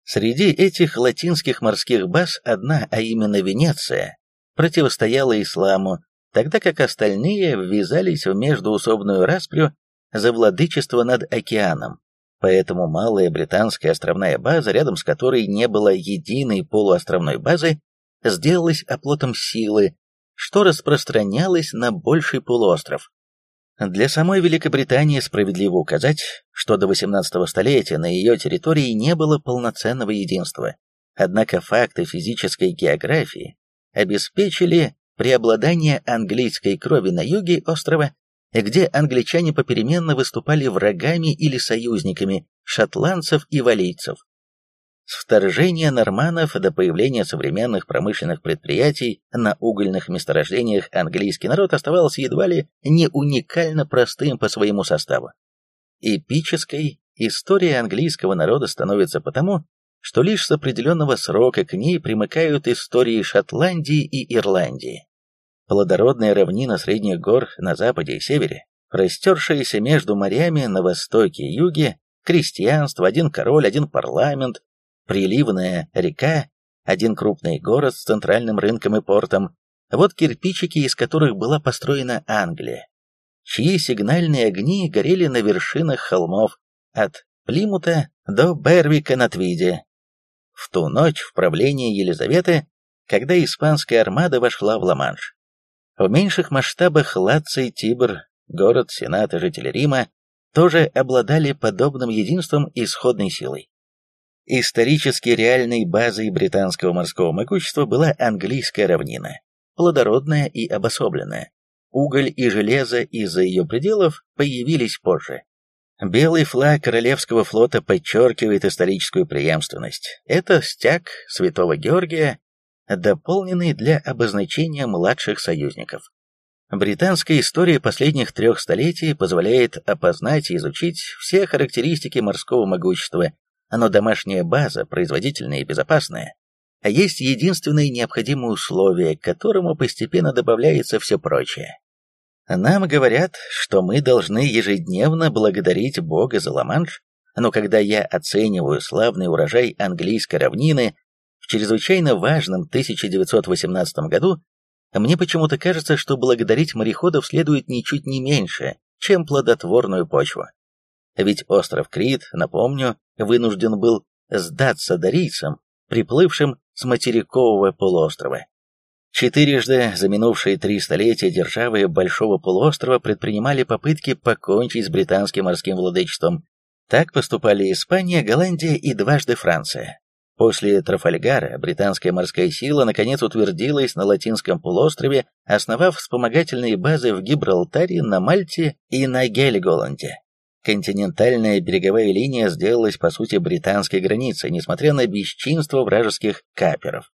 Среди этих латинских морских баз одна, а именно Венеция, противостояла исламу, тогда как остальные ввязались в междуусобную распрю за владычество над океаном. Поэтому малая британская островная база, рядом с которой не было единой полуостровной базы, сделалась оплотом силы, что распространялось на больший полуостров. Для самой Великобритании справедливо указать, что до 18 столетия на ее территории не было полноценного единства. Однако факты физической географии обеспечили преобладание английской крови на юге острова, где англичане попеременно выступали врагами или союзниками шотландцев и валийцев. С вторжения норманов до появления современных промышленных предприятий на угольных месторождениях английский народ оставался едва ли не уникально простым по своему составу. Эпической история английского народа становится потому, что лишь с определенного срока к ней примыкают истории Шотландии и Ирландии. Плодородная равнина средних гор на западе и севере, простершаяся между морями на востоке и юге, крестьянство, один король, один парламент, приливная река, один крупный город с центральным рынком и портом, вот кирпичики, из которых была построена Англия, чьи сигнальные огни горели на вершинах холмов от Плимута до Бервика на Твиде. В ту ночь в правлении Елизаветы, когда испанская армада вошла в Ла-Манш. В меньших масштабах Лаций, Тибр, город, сенат и жители Рима тоже обладали подобным единством и сходной силой. Исторически реальной базой британского морского могущества была английская равнина, плодородная и обособленная. Уголь и железо из-за ее пределов появились позже. Белый флаг Королевского флота подчеркивает историческую преемственность. Это стяг Святого Георгия, дополненный для обозначения младших союзников. Британская история последних трех столетий позволяет опознать и изучить все характеристики морского могущества оно домашняя база, производительная и безопасная. А есть единственное необходимое условие, к которому постепенно добавляется все прочее. Нам говорят, что мы должны ежедневно благодарить Бога за Ла-Манш, но когда я оцениваю славный урожай английской равнины в чрезвычайно важном 1918 году, мне почему-то кажется, что благодарить мореходов следует ничуть не меньше, чем плодотворную почву. Ведь остров Крит, напомню, вынужден был сдаться дарийцам, приплывшим с материкового полуострова. Четырежды за минувшие три столетия державы Большого полуострова предпринимали попытки покончить с британским морским владычеством. Так поступали Испания, Голландия и дважды Франция. После Трафальгара британская морская сила наконец утвердилась на Латинском полуострове, основав вспомогательные базы в Гибралтаре, на Мальте и на Гельголанде. Континентальная береговая линия сделалась по сути британской границей, несмотря на бесчинство вражеских каперов.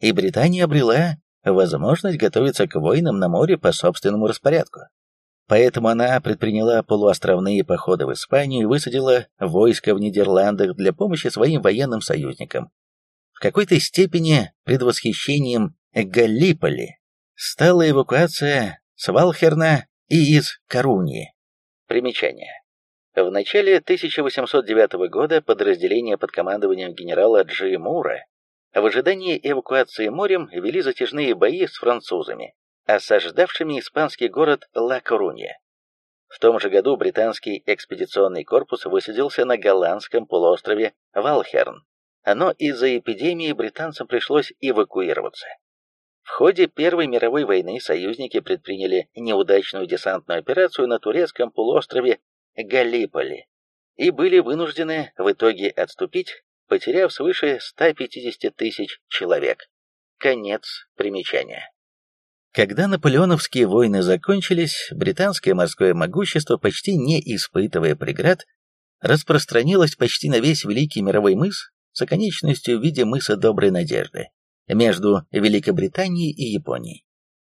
И Британия обрела возможность готовиться к войнам на море по собственному распорядку. Поэтому она предприняла полуостровные походы в Испанию и высадила войско в Нидерландах для помощи своим военным союзникам. В какой-то степени предвосхищением Галлиполи стала эвакуация с Валхерна и из Корунии. Примечание. В начале 1809 года подразделения под командованием генерала Джи Мура в ожидании эвакуации морем вели затяжные бои с французами, осаждавшими испанский город Ла-Корунья. В том же году британский экспедиционный корпус высадился на голландском полуострове Валхерн, но из-за эпидемии британцам пришлось эвакуироваться. В ходе Первой мировой войны союзники предприняли неудачную десантную операцию на турецком полуострове Галиполи и были вынуждены в итоге отступить, потеряв свыше 150 тысяч человек. Конец примечания. Когда наполеоновские войны закончились, британское морское могущество, почти не испытывая преград, распространилось почти на весь Великий мировой мыс с оконечностью в виде мыса Доброй Надежды между Великобританией и Японией.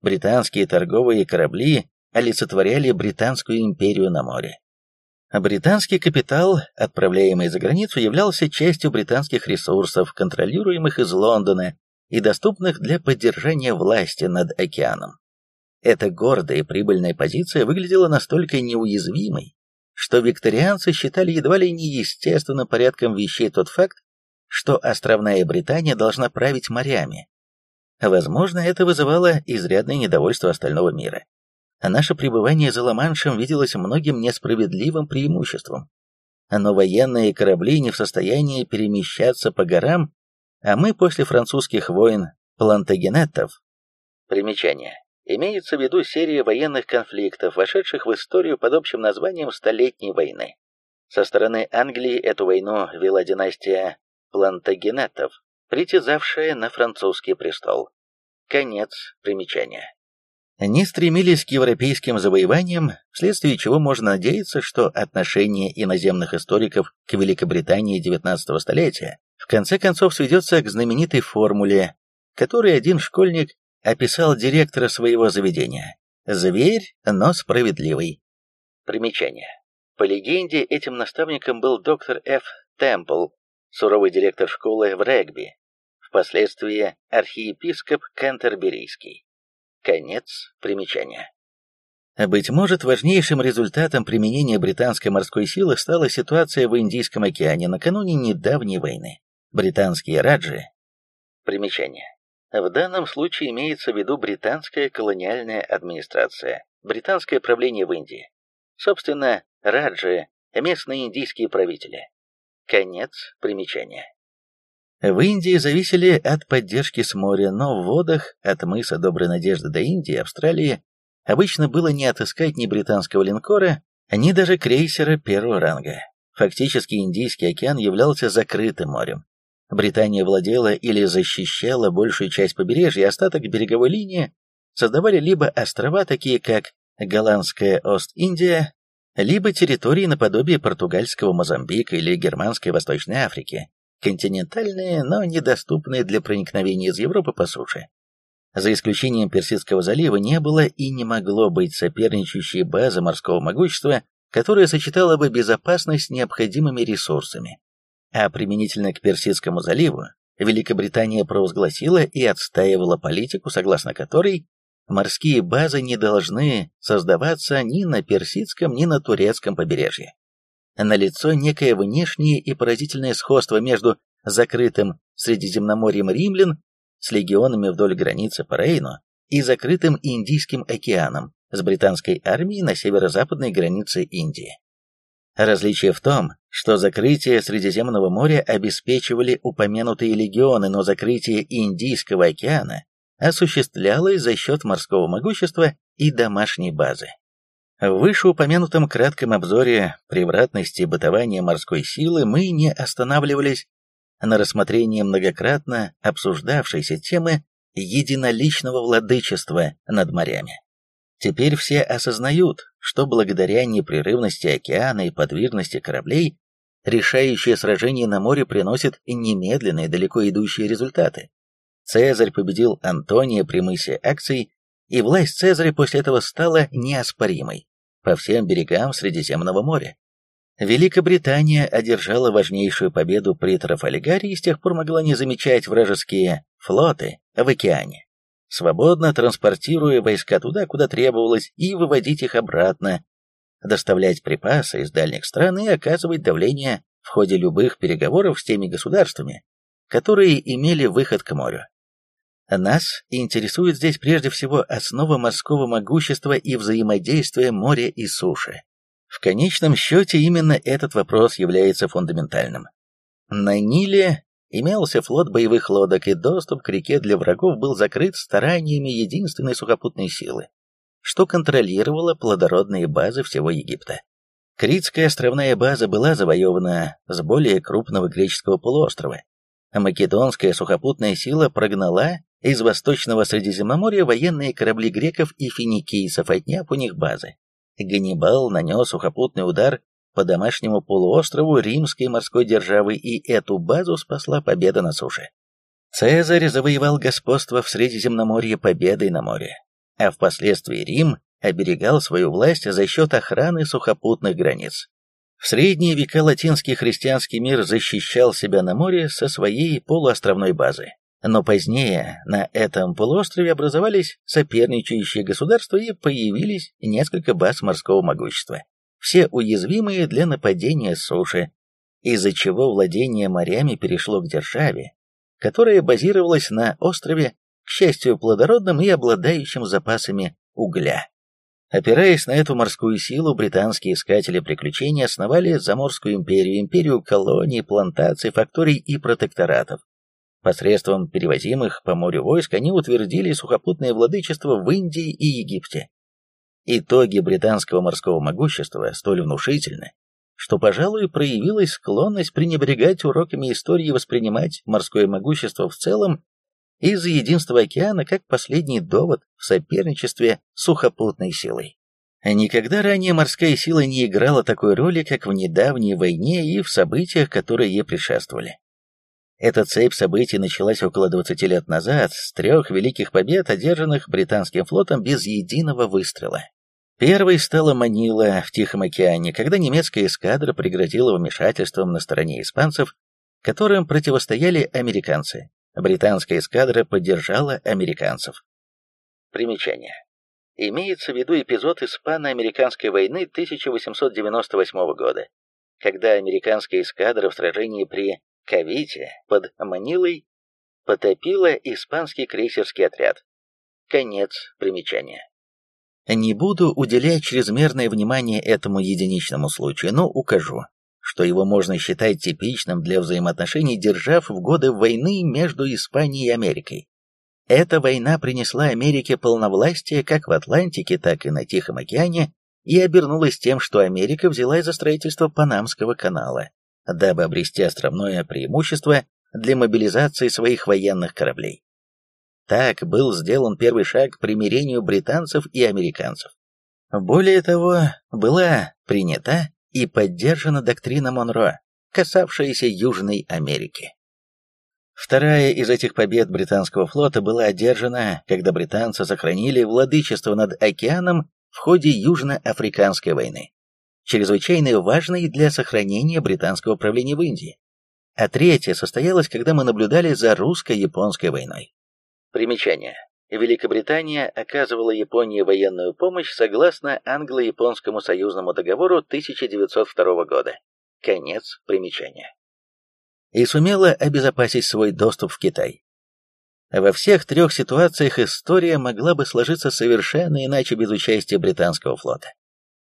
Британские торговые корабли олицетворяли Британскую империю на море. Британский капитал, отправляемый за границу, являлся частью британских ресурсов, контролируемых из Лондона и доступных для поддержания власти над океаном. Эта гордая и прибыльная позиция выглядела настолько неуязвимой, что викторианцы считали едва ли не естественным порядком вещей тот факт, что островная Британия должна править морями. Возможно, это вызывало изрядное недовольство остального мира а наше пребывание за Ла-Маншем виделось многим несправедливым преимуществом. Но военные корабли не в состоянии перемещаться по горам, а мы после французских войн плантагенетов. Примечание. Имеется в виду серия военных конфликтов, вошедших в историю под общим названием Столетней войны. Со стороны Англии эту войну вела династия плантагенетов, притязавшая на французский престол. Конец примечания. Не стремились к европейским завоеваниям, вследствие чего можно надеяться, что отношение иноземных историков к Великобритании XIX столетия в конце концов сведется к знаменитой формуле, которой один школьник описал директора своего заведения. «Зверь, но справедливый». Примечание. По легенде, этим наставником был доктор Ф. Темпл, суровый директор школы в Регби, впоследствии архиепископ Кентерберийский. Конец примечания. Быть может, важнейшим результатом применения британской морской силы стала ситуация в Индийском океане накануне недавней войны. Британские раджи. Примечание. В данном случае имеется в виду британская колониальная администрация, британское правление в Индии. Собственно, раджи – местные индийские правители. Конец примечания. В Индии зависели от поддержки с моря, но в водах от мыса Доброй Надежды до Индии, Австралии, обычно было не отыскать ни британского линкора, ни даже крейсера первого ранга. Фактически Индийский океан являлся закрытым морем. Британия владела или защищала большую часть побережья, остаток береговой линии создавали либо острова, такие как голландская Ост-Индия, либо территории наподобие португальского Мозамбика или германской Восточной Африки, континентальные, но недоступные для проникновения из Европы по суше. За исключением Персидского залива не было и не могло быть соперничающей базы морского могущества, которая сочетала бы безопасность с необходимыми ресурсами. А применительно к Персидскому заливу, Великобритания провозгласила и отстаивала политику, согласно которой морские базы не должны создаваться ни на персидском, ни на турецком побережье. Налицо некое внешнее и поразительное сходство между закрытым Средиземноморьем римлян с легионами вдоль границы по Рейну и закрытым Индийским океаном с британской армией на северо-западной границе Индии. Различие в том, что закрытие Средиземного моря обеспечивали упомянутые легионы, но закрытие Индийского океана осуществлялось за счет морского могущества и домашней базы. В вышеупомянутом кратком обзоре превратности бытования морской силы мы не останавливались на рассмотрении многократно обсуждавшейся темы единоличного владычества над морями. Теперь все осознают, что благодаря непрерывности океана и подвижности кораблей решающее сражение на море приносит немедленные далеко идущие результаты. Цезарь победил Антония при мысе акций, и власть Цезаря после этого стала неоспоримой по всем берегам Средиземного моря. Великобритания одержала важнейшую победу при Трафальгаре и с тех пор могла не замечать вражеские флоты в океане свободно транспортируя войска туда, куда требовалось, и выводить их обратно, доставлять припасы из дальних стран и оказывать давление в ходе любых переговоров с теми государствами, которые имели выход к морю. Нас интересует здесь прежде всего основа морского могущества и взаимодействия моря и суши. В конечном счете именно этот вопрос является фундаментальным. На Ниле Имелся флот боевых лодок, и доступ к реке для врагов был закрыт стараниями единственной сухопутной силы, что контролировало плодородные базы всего Египта. Критская островная база была завоевана с более крупного греческого полуострова. Македонская сухопутная сила прогнала из Восточного Средиземноморья военные корабли греков и финикийцев, отняв у них базы. Ганнибал нанес сухопутный удар по домашнему полуострову римской морской державы, и эту базу спасла победа на суше. Цезарь завоевал господство в Средиземноморье победой на море, а впоследствии Рим оберегал свою власть за счет охраны сухопутных границ. В средние века латинский христианский мир защищал себя на море со своей полуостровной базы. Но позднее на этом полуострове образовались соперничающие государства и появились несколько баз морского могущества все уязвимые для нападения суши, из-за чего владение морями перешло к державе, которая базировалась на острове, к счастью, плодородным и обладающим запасами угля. Опираясь на эту морскую силу, британские искатели приключений основали Заморскую империю, империю колоний, плантаций, факторий и протекторатов. Посредством перевозимых по морю войск они утвердили сухопутное владычество в Индии и Египте. Итоги британского морского могущества столь внушительны, что, пожалуй, проявилась склонность пренебрегать уроками истории и воспринимать морское могущество в целом из-за единства океана как последний довод в соперничестве с сухопутной силой. Никогда ранее морская сила не играла такой роли, как в недавней войне и в событиях, которые ей предшествовали. Эта цепь событий началась около 20 лет назад с трех великих побед, одержанных британским флотом без единого выстрела. Первой стала Манила в Тихом океане, когда немецкая эскадра преградила вмешательством на стороне испанцев, которым противостояли американцы. Британская эскадра поддержала американцев. Примечание. Имеется в виду эпизод Испано-Американской войны 1898 года, когда американская эскадра в сражении при Кавите под Манилой потопила испанский крейсерский отряд. Конец примечания. Не буду уделять чрезмерное внимание этому единичному случаю, но укажу, что его можно считать типичным для взаимоотношений держав в годы войны между Испанией и Америкой. Эта война принесла Америке полновластие как в Атлантике, так и на Тихом океане и обернулась тем, что Америка взялась за строительство Панамского канала, дабы обрести островное преимущество для мобилизации своих военных кораблей. Так был сделан первый шаг к примирению британцев и американцев. Более того, была принята и поддержана доктрина Монро, касавшаяся Южной Америки. Вторая из этих побед британского флота была одержана, когда британцы сохранили владычество над океаном в ходе Южноафриканской войны, чрезвычайно важной для сохранения британского правления в Индии. А третья состоялась, когда мы наблюдали за русско-японской войной. Примечание. Великобритания оказывала Японии военную помощь согласно англо-японскому союзному договору 1902 года. Конец примечания. И сумела обезопасить свой доступ в Китай. Во всех трех ситуациях история могла бы сложиться совершенно иначе без участия британского флота.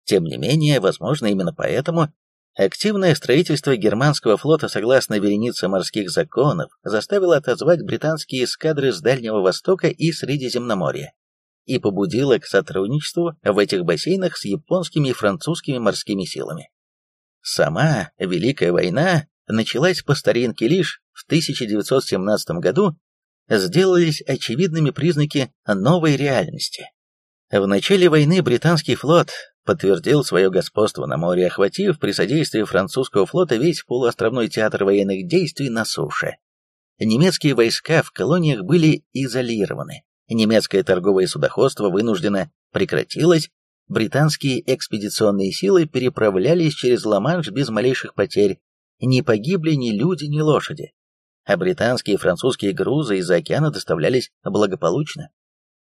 Тем не менее, возможно, именно поэтому Активное строительство германского флота согласно веренице морских законов заставило отозвать британские эскадры с Дальнего Востока и Средиземноморья и побудило к сотрудничеству в этих бассейнах с японскими и французскими морскими силами. Сама Великая война началась по старинке лишь в 1917 году, сделались очевидными признаки новой реальности. В начале войны британский флот подтвердил свое господство на море, охватив при содействии французского флота весь полуостровной театр военных действий на суше. Немецкие войска в колониях были изолированы, немецкое торговое судоходство вынуждено прекратилось, британские экспедиционные силы переправлялись через Ла-Манш без малейших потерь, не погибли ни люди, ни лошади, а британские и французские грузы из-за океана доставлялись благополучно.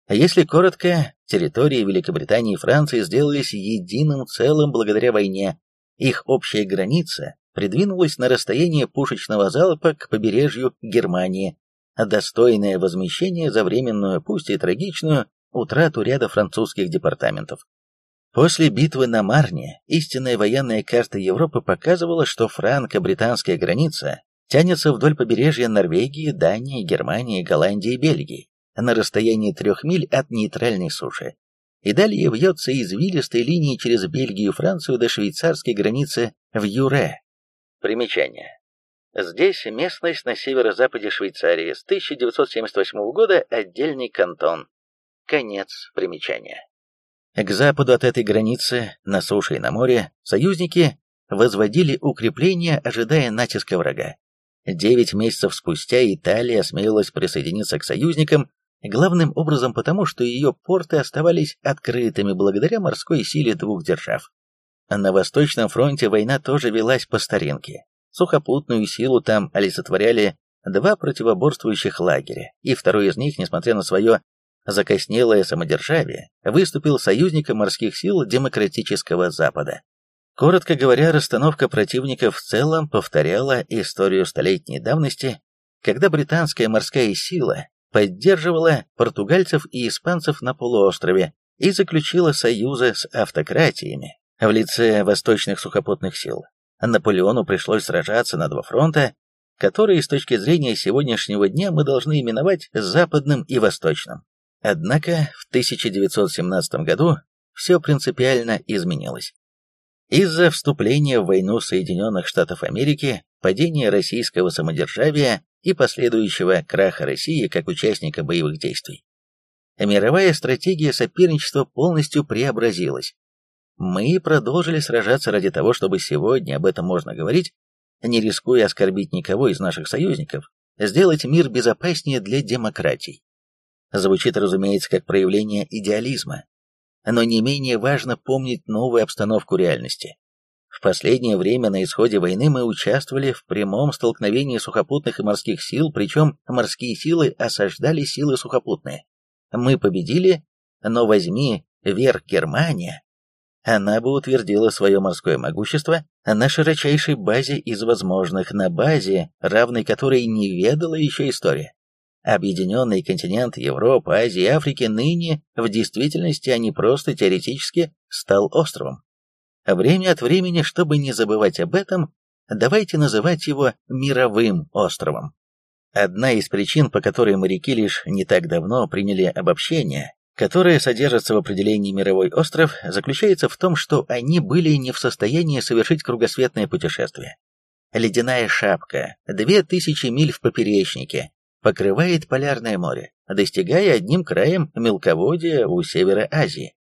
А если коротко, территории Великобритании и Франции сделались единым целым благодаря войне. Их общая граница придвинулась на расстояние пушечного залпа к побережью Германии, достойное возмещение за временную, пусть и трагичную, утрату ряда французских департаментов. После битвы на Марне истинная военная карта Европы показывала, что франко-британская граница тянется вдоль побережья Норвегии, Дании, Германии, Голландии и Бельгии на расстоянии трех миль от нейтральной суши, и далее вьется извилистой линией через Бельгию и Францию до швейцарской границы в Юре. Примечание. Здесь местность на северо-западе Швейцарии с 1978 года отдельный кантон. Конец примечания. К западу от этой границы, на суше и на море, союзники возводили укрепления, ожидая натиска врага. Девять месяцев спустя Италия осмелилась присоединиться к союзникам главным образом потому, что ее порты оставались открытыми благодаря морской силе двух держав. На Восточном фронте война тоже велась по старинке. Сухопутную силу там олицетворяли два противоборствующих лагеря, и второй из них, несмотря на свое закоснелое самодержавие, выступил союзником морских сил Демократического Запада. Коротко говоря, расстановка противника в целом повторяла историю столетней давности, когда британская морская сила поддерживала португальцев и испанцев на полуострове и заключила союзы с автократиями в лице восточных сухопутных сил. Наполеону пришлось сражаться на два фронта, которые с точки зрения сегодняшнего дня мы должны именовать западным и восточным. Однако в 1917 году все принципиально изменилось. Из-за вступления в войну Соединенных Штатов Америки, падения российского самодержавия и последующего краха России как участника боевых действий. Мировая стратегия соперничества полностью преобразилась. Мы продолжили сражаться ради того, чтобы сегодня об этом можно говорить, не рискуя оскорбить никого из наших союзников, сделать мир безопаснее для демократий. Звучит, разумеется, как проявление идеализма, но не менее важно помнить новую обстановку реальности. В последнее время на исходе войны мы участвовали в прямом столкновении сухопутных и морских сил, причем морские силы осаждали силы сухопутные. Мы победили, но возьми верх Германия, она бы утвердила свое морское могущество на широчайшей базе из возможных, на базе, равной которой не ведала еще история. Объединенный континент Европы, Азии и Африки ныне, в действительности, а не просто теоретически, стал островом. Время от времени, чтобы не забывать об этом, давайте называть его мировым островом. Одна из причин, по которой моряки лишь не так давно приняли обобщение, которое содержится в определении «мировой остров», заключается в том, что они были не в состоянии совершить кругосветное путешествие. Ледяная шапка, две тысячи миль в поперечнике, покрывает Полярное море, достигая одним краем мелководья у севера Азии.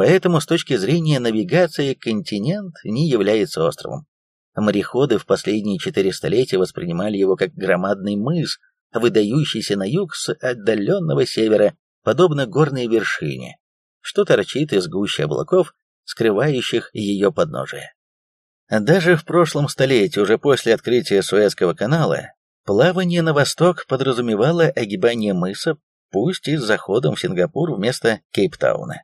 Поэтому с точки зрения навигации континент не является островом. Мореходы в последние четыре столетия воспринимали его как громадный мыс, выдающийся на юг с отдаленного севера, подобно горной вершине, что торчит из гущи облаков, скрывающих ее подножие. Даже в прошлом столетии, уже после открытия Суэцкого канала, плавание на восток подразумевало огибание мыса, пусть и с заходом в Сингапур вместо Кейптауна.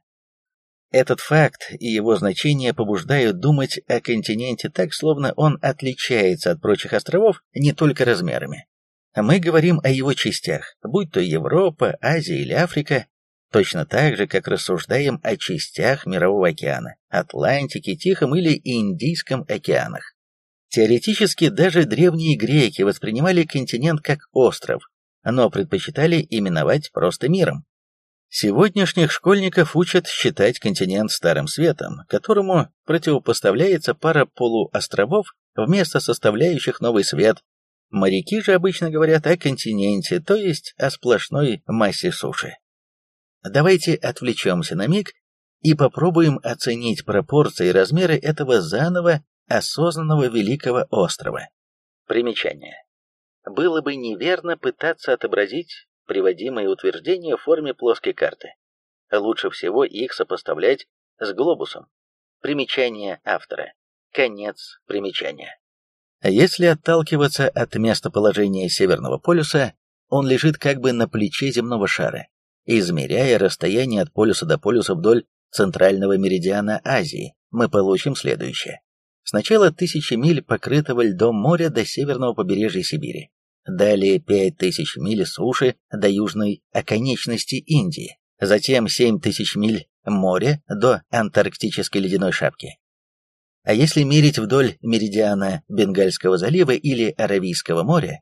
Этот факт и его значение побуждают думать о континенте так, словно он отличается от прочих островов не только размерами. Мы говорим о его частях, будь то Европа, Азия или Африка, точно так же, как рассуждаем о частях Мирового океана, Атлантике, Тихом или Индийском океанах. Теоретически даже древние греки воспринимали континент как остров, но предпочитали именовать просто миром. Сегодняшних школьников учат считать континент Старым Светом, которому противопоставляется пара полуостровов вместо составляющих Новый Свет. Моряки же обычно говорят о континенте, то есть о сплошной массе суши. Давайте отвлечемся на миг и попробуем оценить пропорции и размеры этого заново осознанного великого острова. Примечание. Было бы неверно пытаться отобразить приводимые утверждения в форме плоской карты. Лучше всего их сопоставлять с глобусом. Примечание автора. Конец примечания. Если отталкиваться от местоположения Северного полюса, он лежит как бы на плече земного шара, измеряя расстояние от полюса до полюса вдоль центрального меридиана Азии, мы получим следующее. Сначала тысячи миль покрытого льдом моря до северного побережья Сибири, далее 5000 миль суши до южной оконечности Индии, затем 7000 миль моря до антарктической ледяной шапки. А если мерить вдоль меридиана Бенгальского залива или Аравийского моря,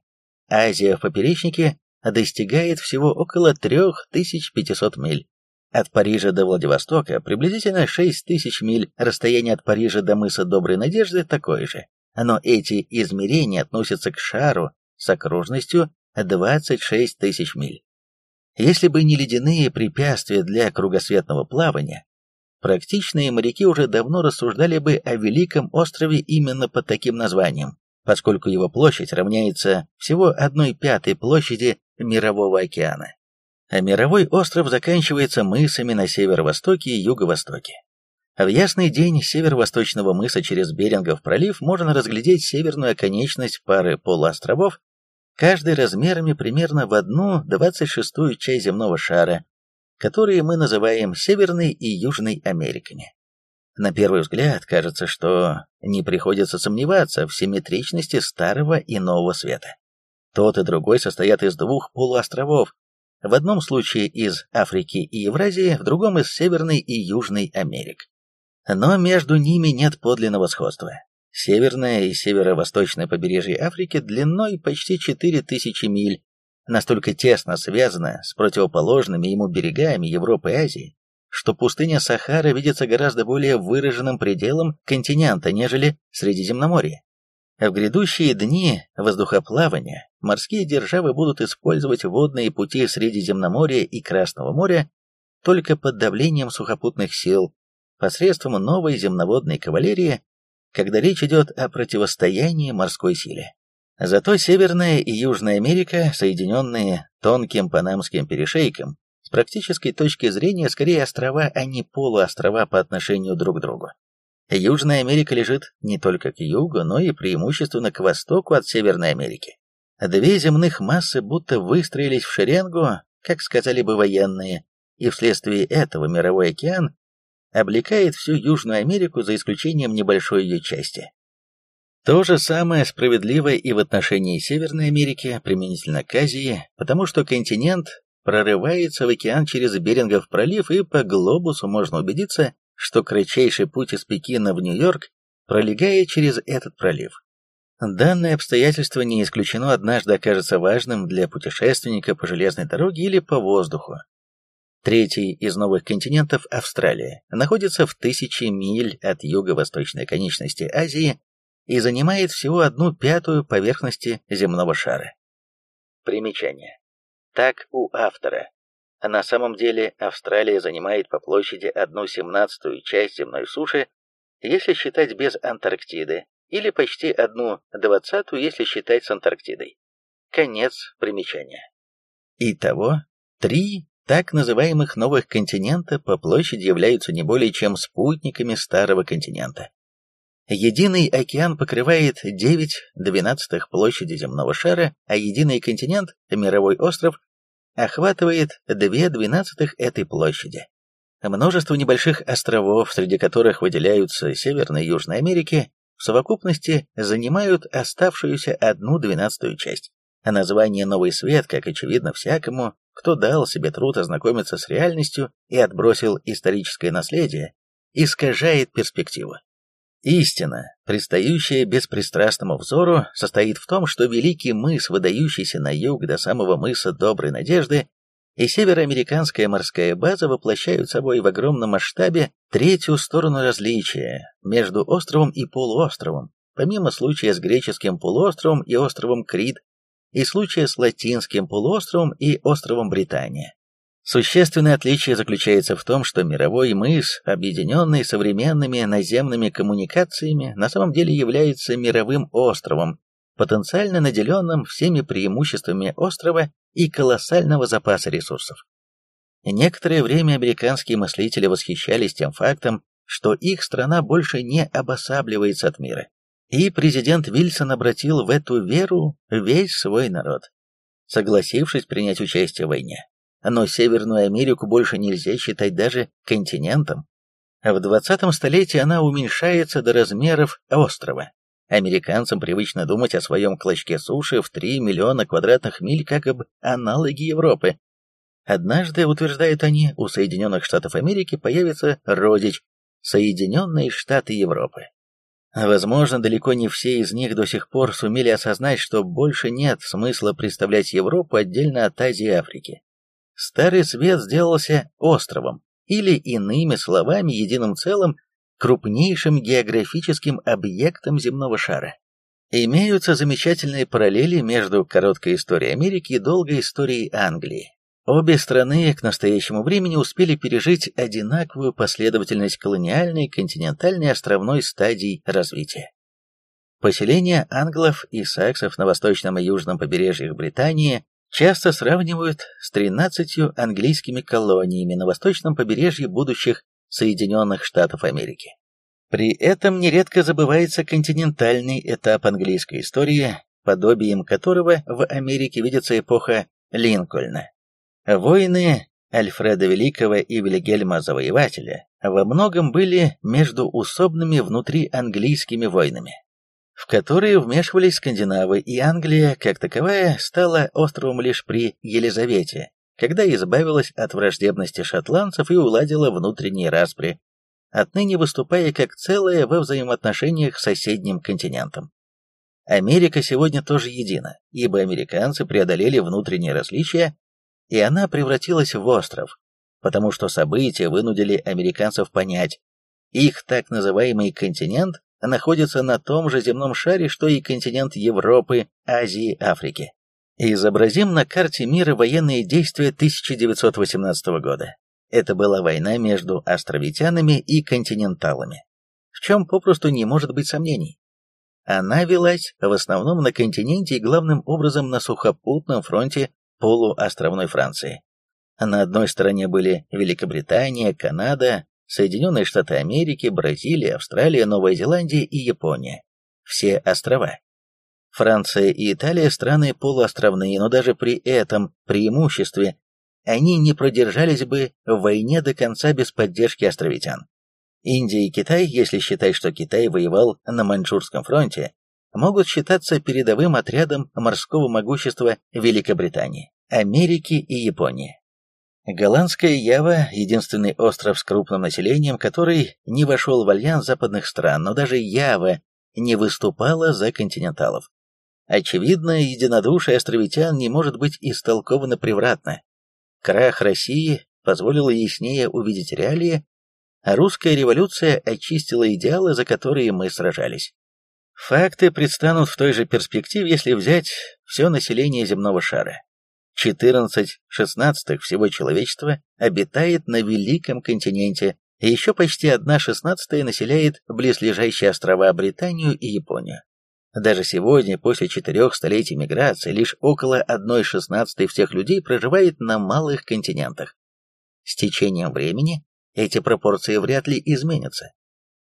Азия в поперечнике достигает всего около 3500 миль. От Парижа до Владивостока приблизительно 6000 миль, расстояние от Парижа до мыса Доброй Надежды такое же. Но эти измерения относятся к шару с окружностью 26 тысяч миль. Если бы не ледяные препятствия для кругосветного плавания, практичные моряки уже давно рассуждали бы о Великом острове именно под таким названием, поскольку его площадь равняется всего одной пятой площади Мирового океана. А Мировой остров заканчивается мысами на северо-востоке и юго-востоке. В ясный день северо-восточного мыса через Берингов пролив можно разглядеть северную оконечность пары полуостровов, каждый размерами примерно в одну двадцать шестую часть земного шара, которые мы называем Северной и Южной Америками. На первый взгляд кажется, что не приходится сомневаться в симметричности старого и нового света. Тот и другой состоят из двух полуостровов, в одном случае из Африки и Евразии, в другом из Северной и Южной Америк. Но между ними нет подлинного сходства. Северное и северо-восточное побережье Африки длиной почти 4000 миль, настолько тесно связано с противоположными ему берегами Европы и Азии, что пустыня Сахара видится гораздо более выраженным пределом континента, нежели Средиземноморье. В грядущие дни воздухоплавания морские державы будут использовать водные пути Средиземноморья и Красного моря только под давлением сухопутных сил, посредством новой земноводной кавалерии, когда речь идет о противостоянии морской силе. Зато Северная и Южная Америка, соединенные тонким Панамским перешейком, с практической точки зрения скорее острова, а не полуострова по отношению друг к другу. Южная Америка лежит не только к югу, но и преимущественно к востоку от Северной Америки. Две земных массы будто выстроились в шеренгу, как сказали бы военные, и вследствие этого мировой океан облекает всю Южную Америку за исключением небольшой ее части. То же самое справедливо и в отношении Северной Америки применительно к Азии, потому что континент прорывается в океан через Берингов пролив, и по глобусу можно убедиться, что кратчайший путь из Пекина в Нью-Йорк пролегает через этот пролив. Данное обстоятельство не исключено однажды окажется важным для путешественника по железной дороге или по воздуху. Третий из новых континентов, Австралия, находится в тысячи миль от юго-восточной конечности Азии и занимает всего одну пятую поверхности земного шара. Примечание. Так у автора. На самом деле Австралия занимает по площади одну семнадцатую часть земной суши, если считать без Антарктиды, или почти одну двадцатую, если считать с Антарктидой. Конец примечания. Итого, три так называемых новых континента по площади являются не более чем спутниками старого континента. Единый океан покрывает 9 двенадцатых площади земного шара, а единый континент, мировой остров, охватывает две двенадцатых этой площади. Множество небольших островов, среди которых выделяются Северной и Южной Америки, в совокупности занимают оставшуюся одну двенадцатую часть. А название «Новый свет», как очевидно всякому, кто дал себе труд ознакомиться с реальностью и отбросил историческое наследие, искажает перспективу. Истина, предстающая беспристрастному взору, состоит в том, что великий мыс, выдающийся на юг до самого мыса Доброй Надежды, и североамериканская морская база воплощают собой в огромном масштабе третью сторону различия между островом и полуостровом, помимо случая с греческим полуостровом и островом Крит, и случая с латинским полуостровом и островом Британия. Существенное отличие заключается в том, что мировой мыс, объединенный современными наземными коммуникациями, на самом деле является мировым островом, потенциально наделенным всеми преимуществами острова и колоссального запаса ресурсов. Некоторое время американские мыслители восхищались тем фактом, что их страна больше не обосабливается от мира. И президент Вильсон обратил в эту веру весь свой народ, согласившись принять участие в войне но Северную Америку больше нельзя считать даже континентом. В 20 столетии она уменьшается до размеров острова. Американцам привычно думать о своем клочке суши в 3 миллиона квадратных миль как об аналоге Европы. Однажды, утверждают они, у Соединенных Штатов Америки появится родич – Соединенные Штаты Европы. Возможно, далеко не все из них до сих пор сумели осознать, что больше нет смысла представлять Европу отдельно от Азии и Африки. Старый Свет сделался островом, или, иными словами, единым целым, крупнейшим географическим объектом земного шара. Имеются замечательные параллели между короткой историей Америки и долгой историей Англии. Обе страны к настоящему времени успели пережить одинаковую последовательность колониальной, континентальной островной стадий развития. Поселения англов и саксов на восточном и южном побережьях Британии часто сравнивают с 13 английскими колониями на восточном побережье будущих Соединенных Штатов Америки. При этом нередко забывается континентальный этап английской истории, подобием которого в Америке видится эпоха Линкольна. Войны Альфреда Великого и Вильгельма Завоевателя во многом были междуусобными внутрианглийскими войнами в которые вмешивались скандинавы, и Англия, как таковая, стала островом лишь при Елизавете, когда избавилась от враждебности шотландцев и уладила внутренние распри, отныне выступая как целое во взаимоотношениях с соседним континентом. Америка сегодня тоже едина, ибо американцы преодолели внутренние различия, и она превратилась в остров, потому что события вынудили американцев понять, их так называемый континент находится на том же земном шаре, что и континент Европы, Азии, Африки. Изобразим на карте мира военные действия 1918 года. Это была война между островитянами и континенталами, в чем попросту не может быть сомнений. Она велась в основном на континенте и главным образом на сухопутном фронте полуостровной Франции. На одной стороне были Великобритания, Канада, Соединенные Штаты Америки, Бразилия, Австралия, Новая Зеландия и Япония. Все острова. Франция и Италия – страны полуостровные, но даже при этом преимуществе они не продержались бы в войне до конца без поддержки островитян. Индия и Китай, если считать, что Китай воевал на Маньчжурском фронте, могут считаться передовым отрядом морского могущества Великобритании, Америки и Японии. Голландская Ява – единственный остров с крупным населением, который не вошел в альянс западных стран, но даже Ява не выступала за континенталов. Очевидно, единодушие островитян не может быть истолковано превратно. Крах России позволил яснее увидеть реалии, а русская революция очистила идеалы, за которые мы сражались. Факты предстанут в той же перспективе, если взять все население земного шара. 14 шестнадцатых всего человечества обитает на Великом континенте, и еще почти одна шестнадцатая населяет близлежащие острова Британию и Японию. Даже сегодня, после четырех столетий миграции, лишь около одной шестнадцатой всех людей проживает на малых континентах. С течением времени эти пропорции вряд ли изменятся.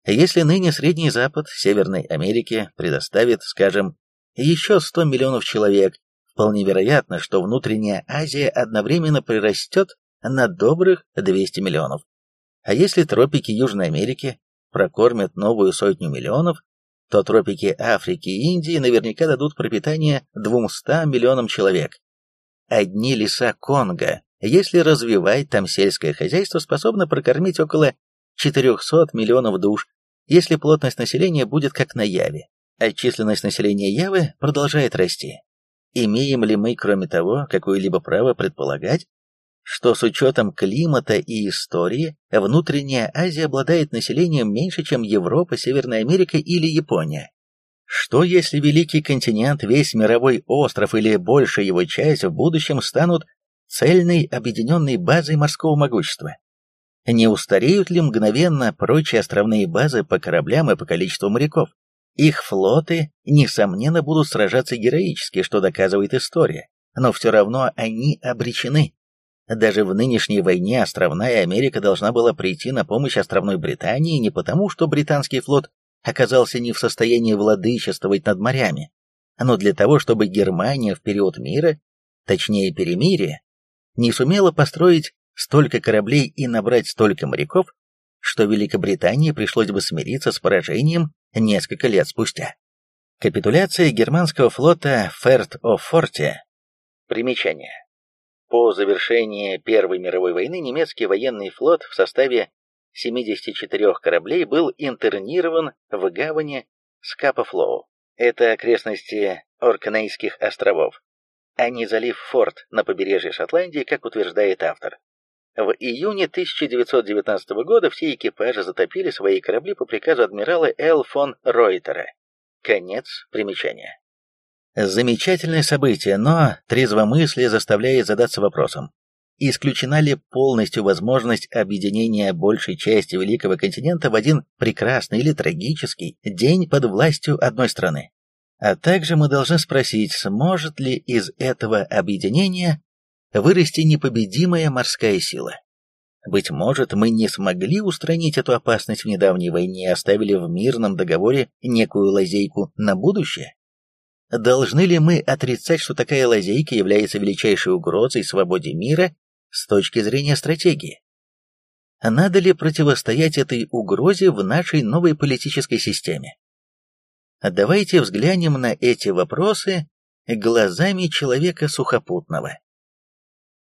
Если ныне Средний Запад Северной Америки предоставит, скажем, еще 100 миллионов человек Вполне вероятно, что внутренняя Азия одновременно прирастет на добрых 200 миллионов. А если тропики Южной Америки прокормят новую сотню миллионов, то тропики Африки и Индии наверняка дадут пропитание 200 миллионам человек. Одни леса Конго, если развивать там сельское хозяйство, способны прокормить около 400 миллионов душ, если плотность населения будет как на Яве, а численность населения Явы продолжает расти. Имеем ли мы, кроме того, какое-либо право предполагать, что с учетом климата и истории внутренняя Азия обладает населением меньше, чем Европа, Северная Америка или Япония? Что если Великий континент, весь мировой остров или большая его часть в будущем станут цельной объединенной базой морского могущества? Не устареют ли мгновенно прочие островные базы по кораблям и по количеству моряков? Их флоты, несомненно, будут сражаться героически, что доказывает история, но все равно они обречены. Даже в нынешней войне островная Америка должна была прийти на помощь островной Британии не потому, что британский флот оказался не в состоянии владычествовать над морями, но для того, чтобы Германия в период мира, точнее перемирия, не сумела построить столько кораблей и набрать столько моряков, что Великобритании пришлось бы смириться с поражением несколько лет спустя. Капитуляция германского флота Ферт-о-Форте. Примечание. По завершении Первой мировой войны немецкий военный флот в составе 74 кораблей был интернирован в гавани Скапа-Флоу. Это окрестности Оркнейских островов, а не залив Форт на побережье Шотландии, как утверждает автор. В июне 1919 года все экипажи затопили свои корабли по приказу адмирала Л. фон Ройтера. Конец примечания. Замечательное событие, но трезвомыслие заставляет задаться вопросом, исключена ли полностью возможность объединения большей части Великого континента в один прекрасный или трагический день под властью одной страны? А также мы должны спросить, сможет ли из этого объединения вырасти непобедимая морская сила. Быть может, мы не смогли устранить эту опасность в недавней войне и оставили в мирном договоре некую лазейку на будущее? Должны ли мы отрицать, что такая лазейка является величайшей угрозой свободе мира с точки зрения стратегии? Надо ли противостоять этой угрозе в нашей новой политической системе? Давайте взглянем на эти вопросы глазами человека сухопутного.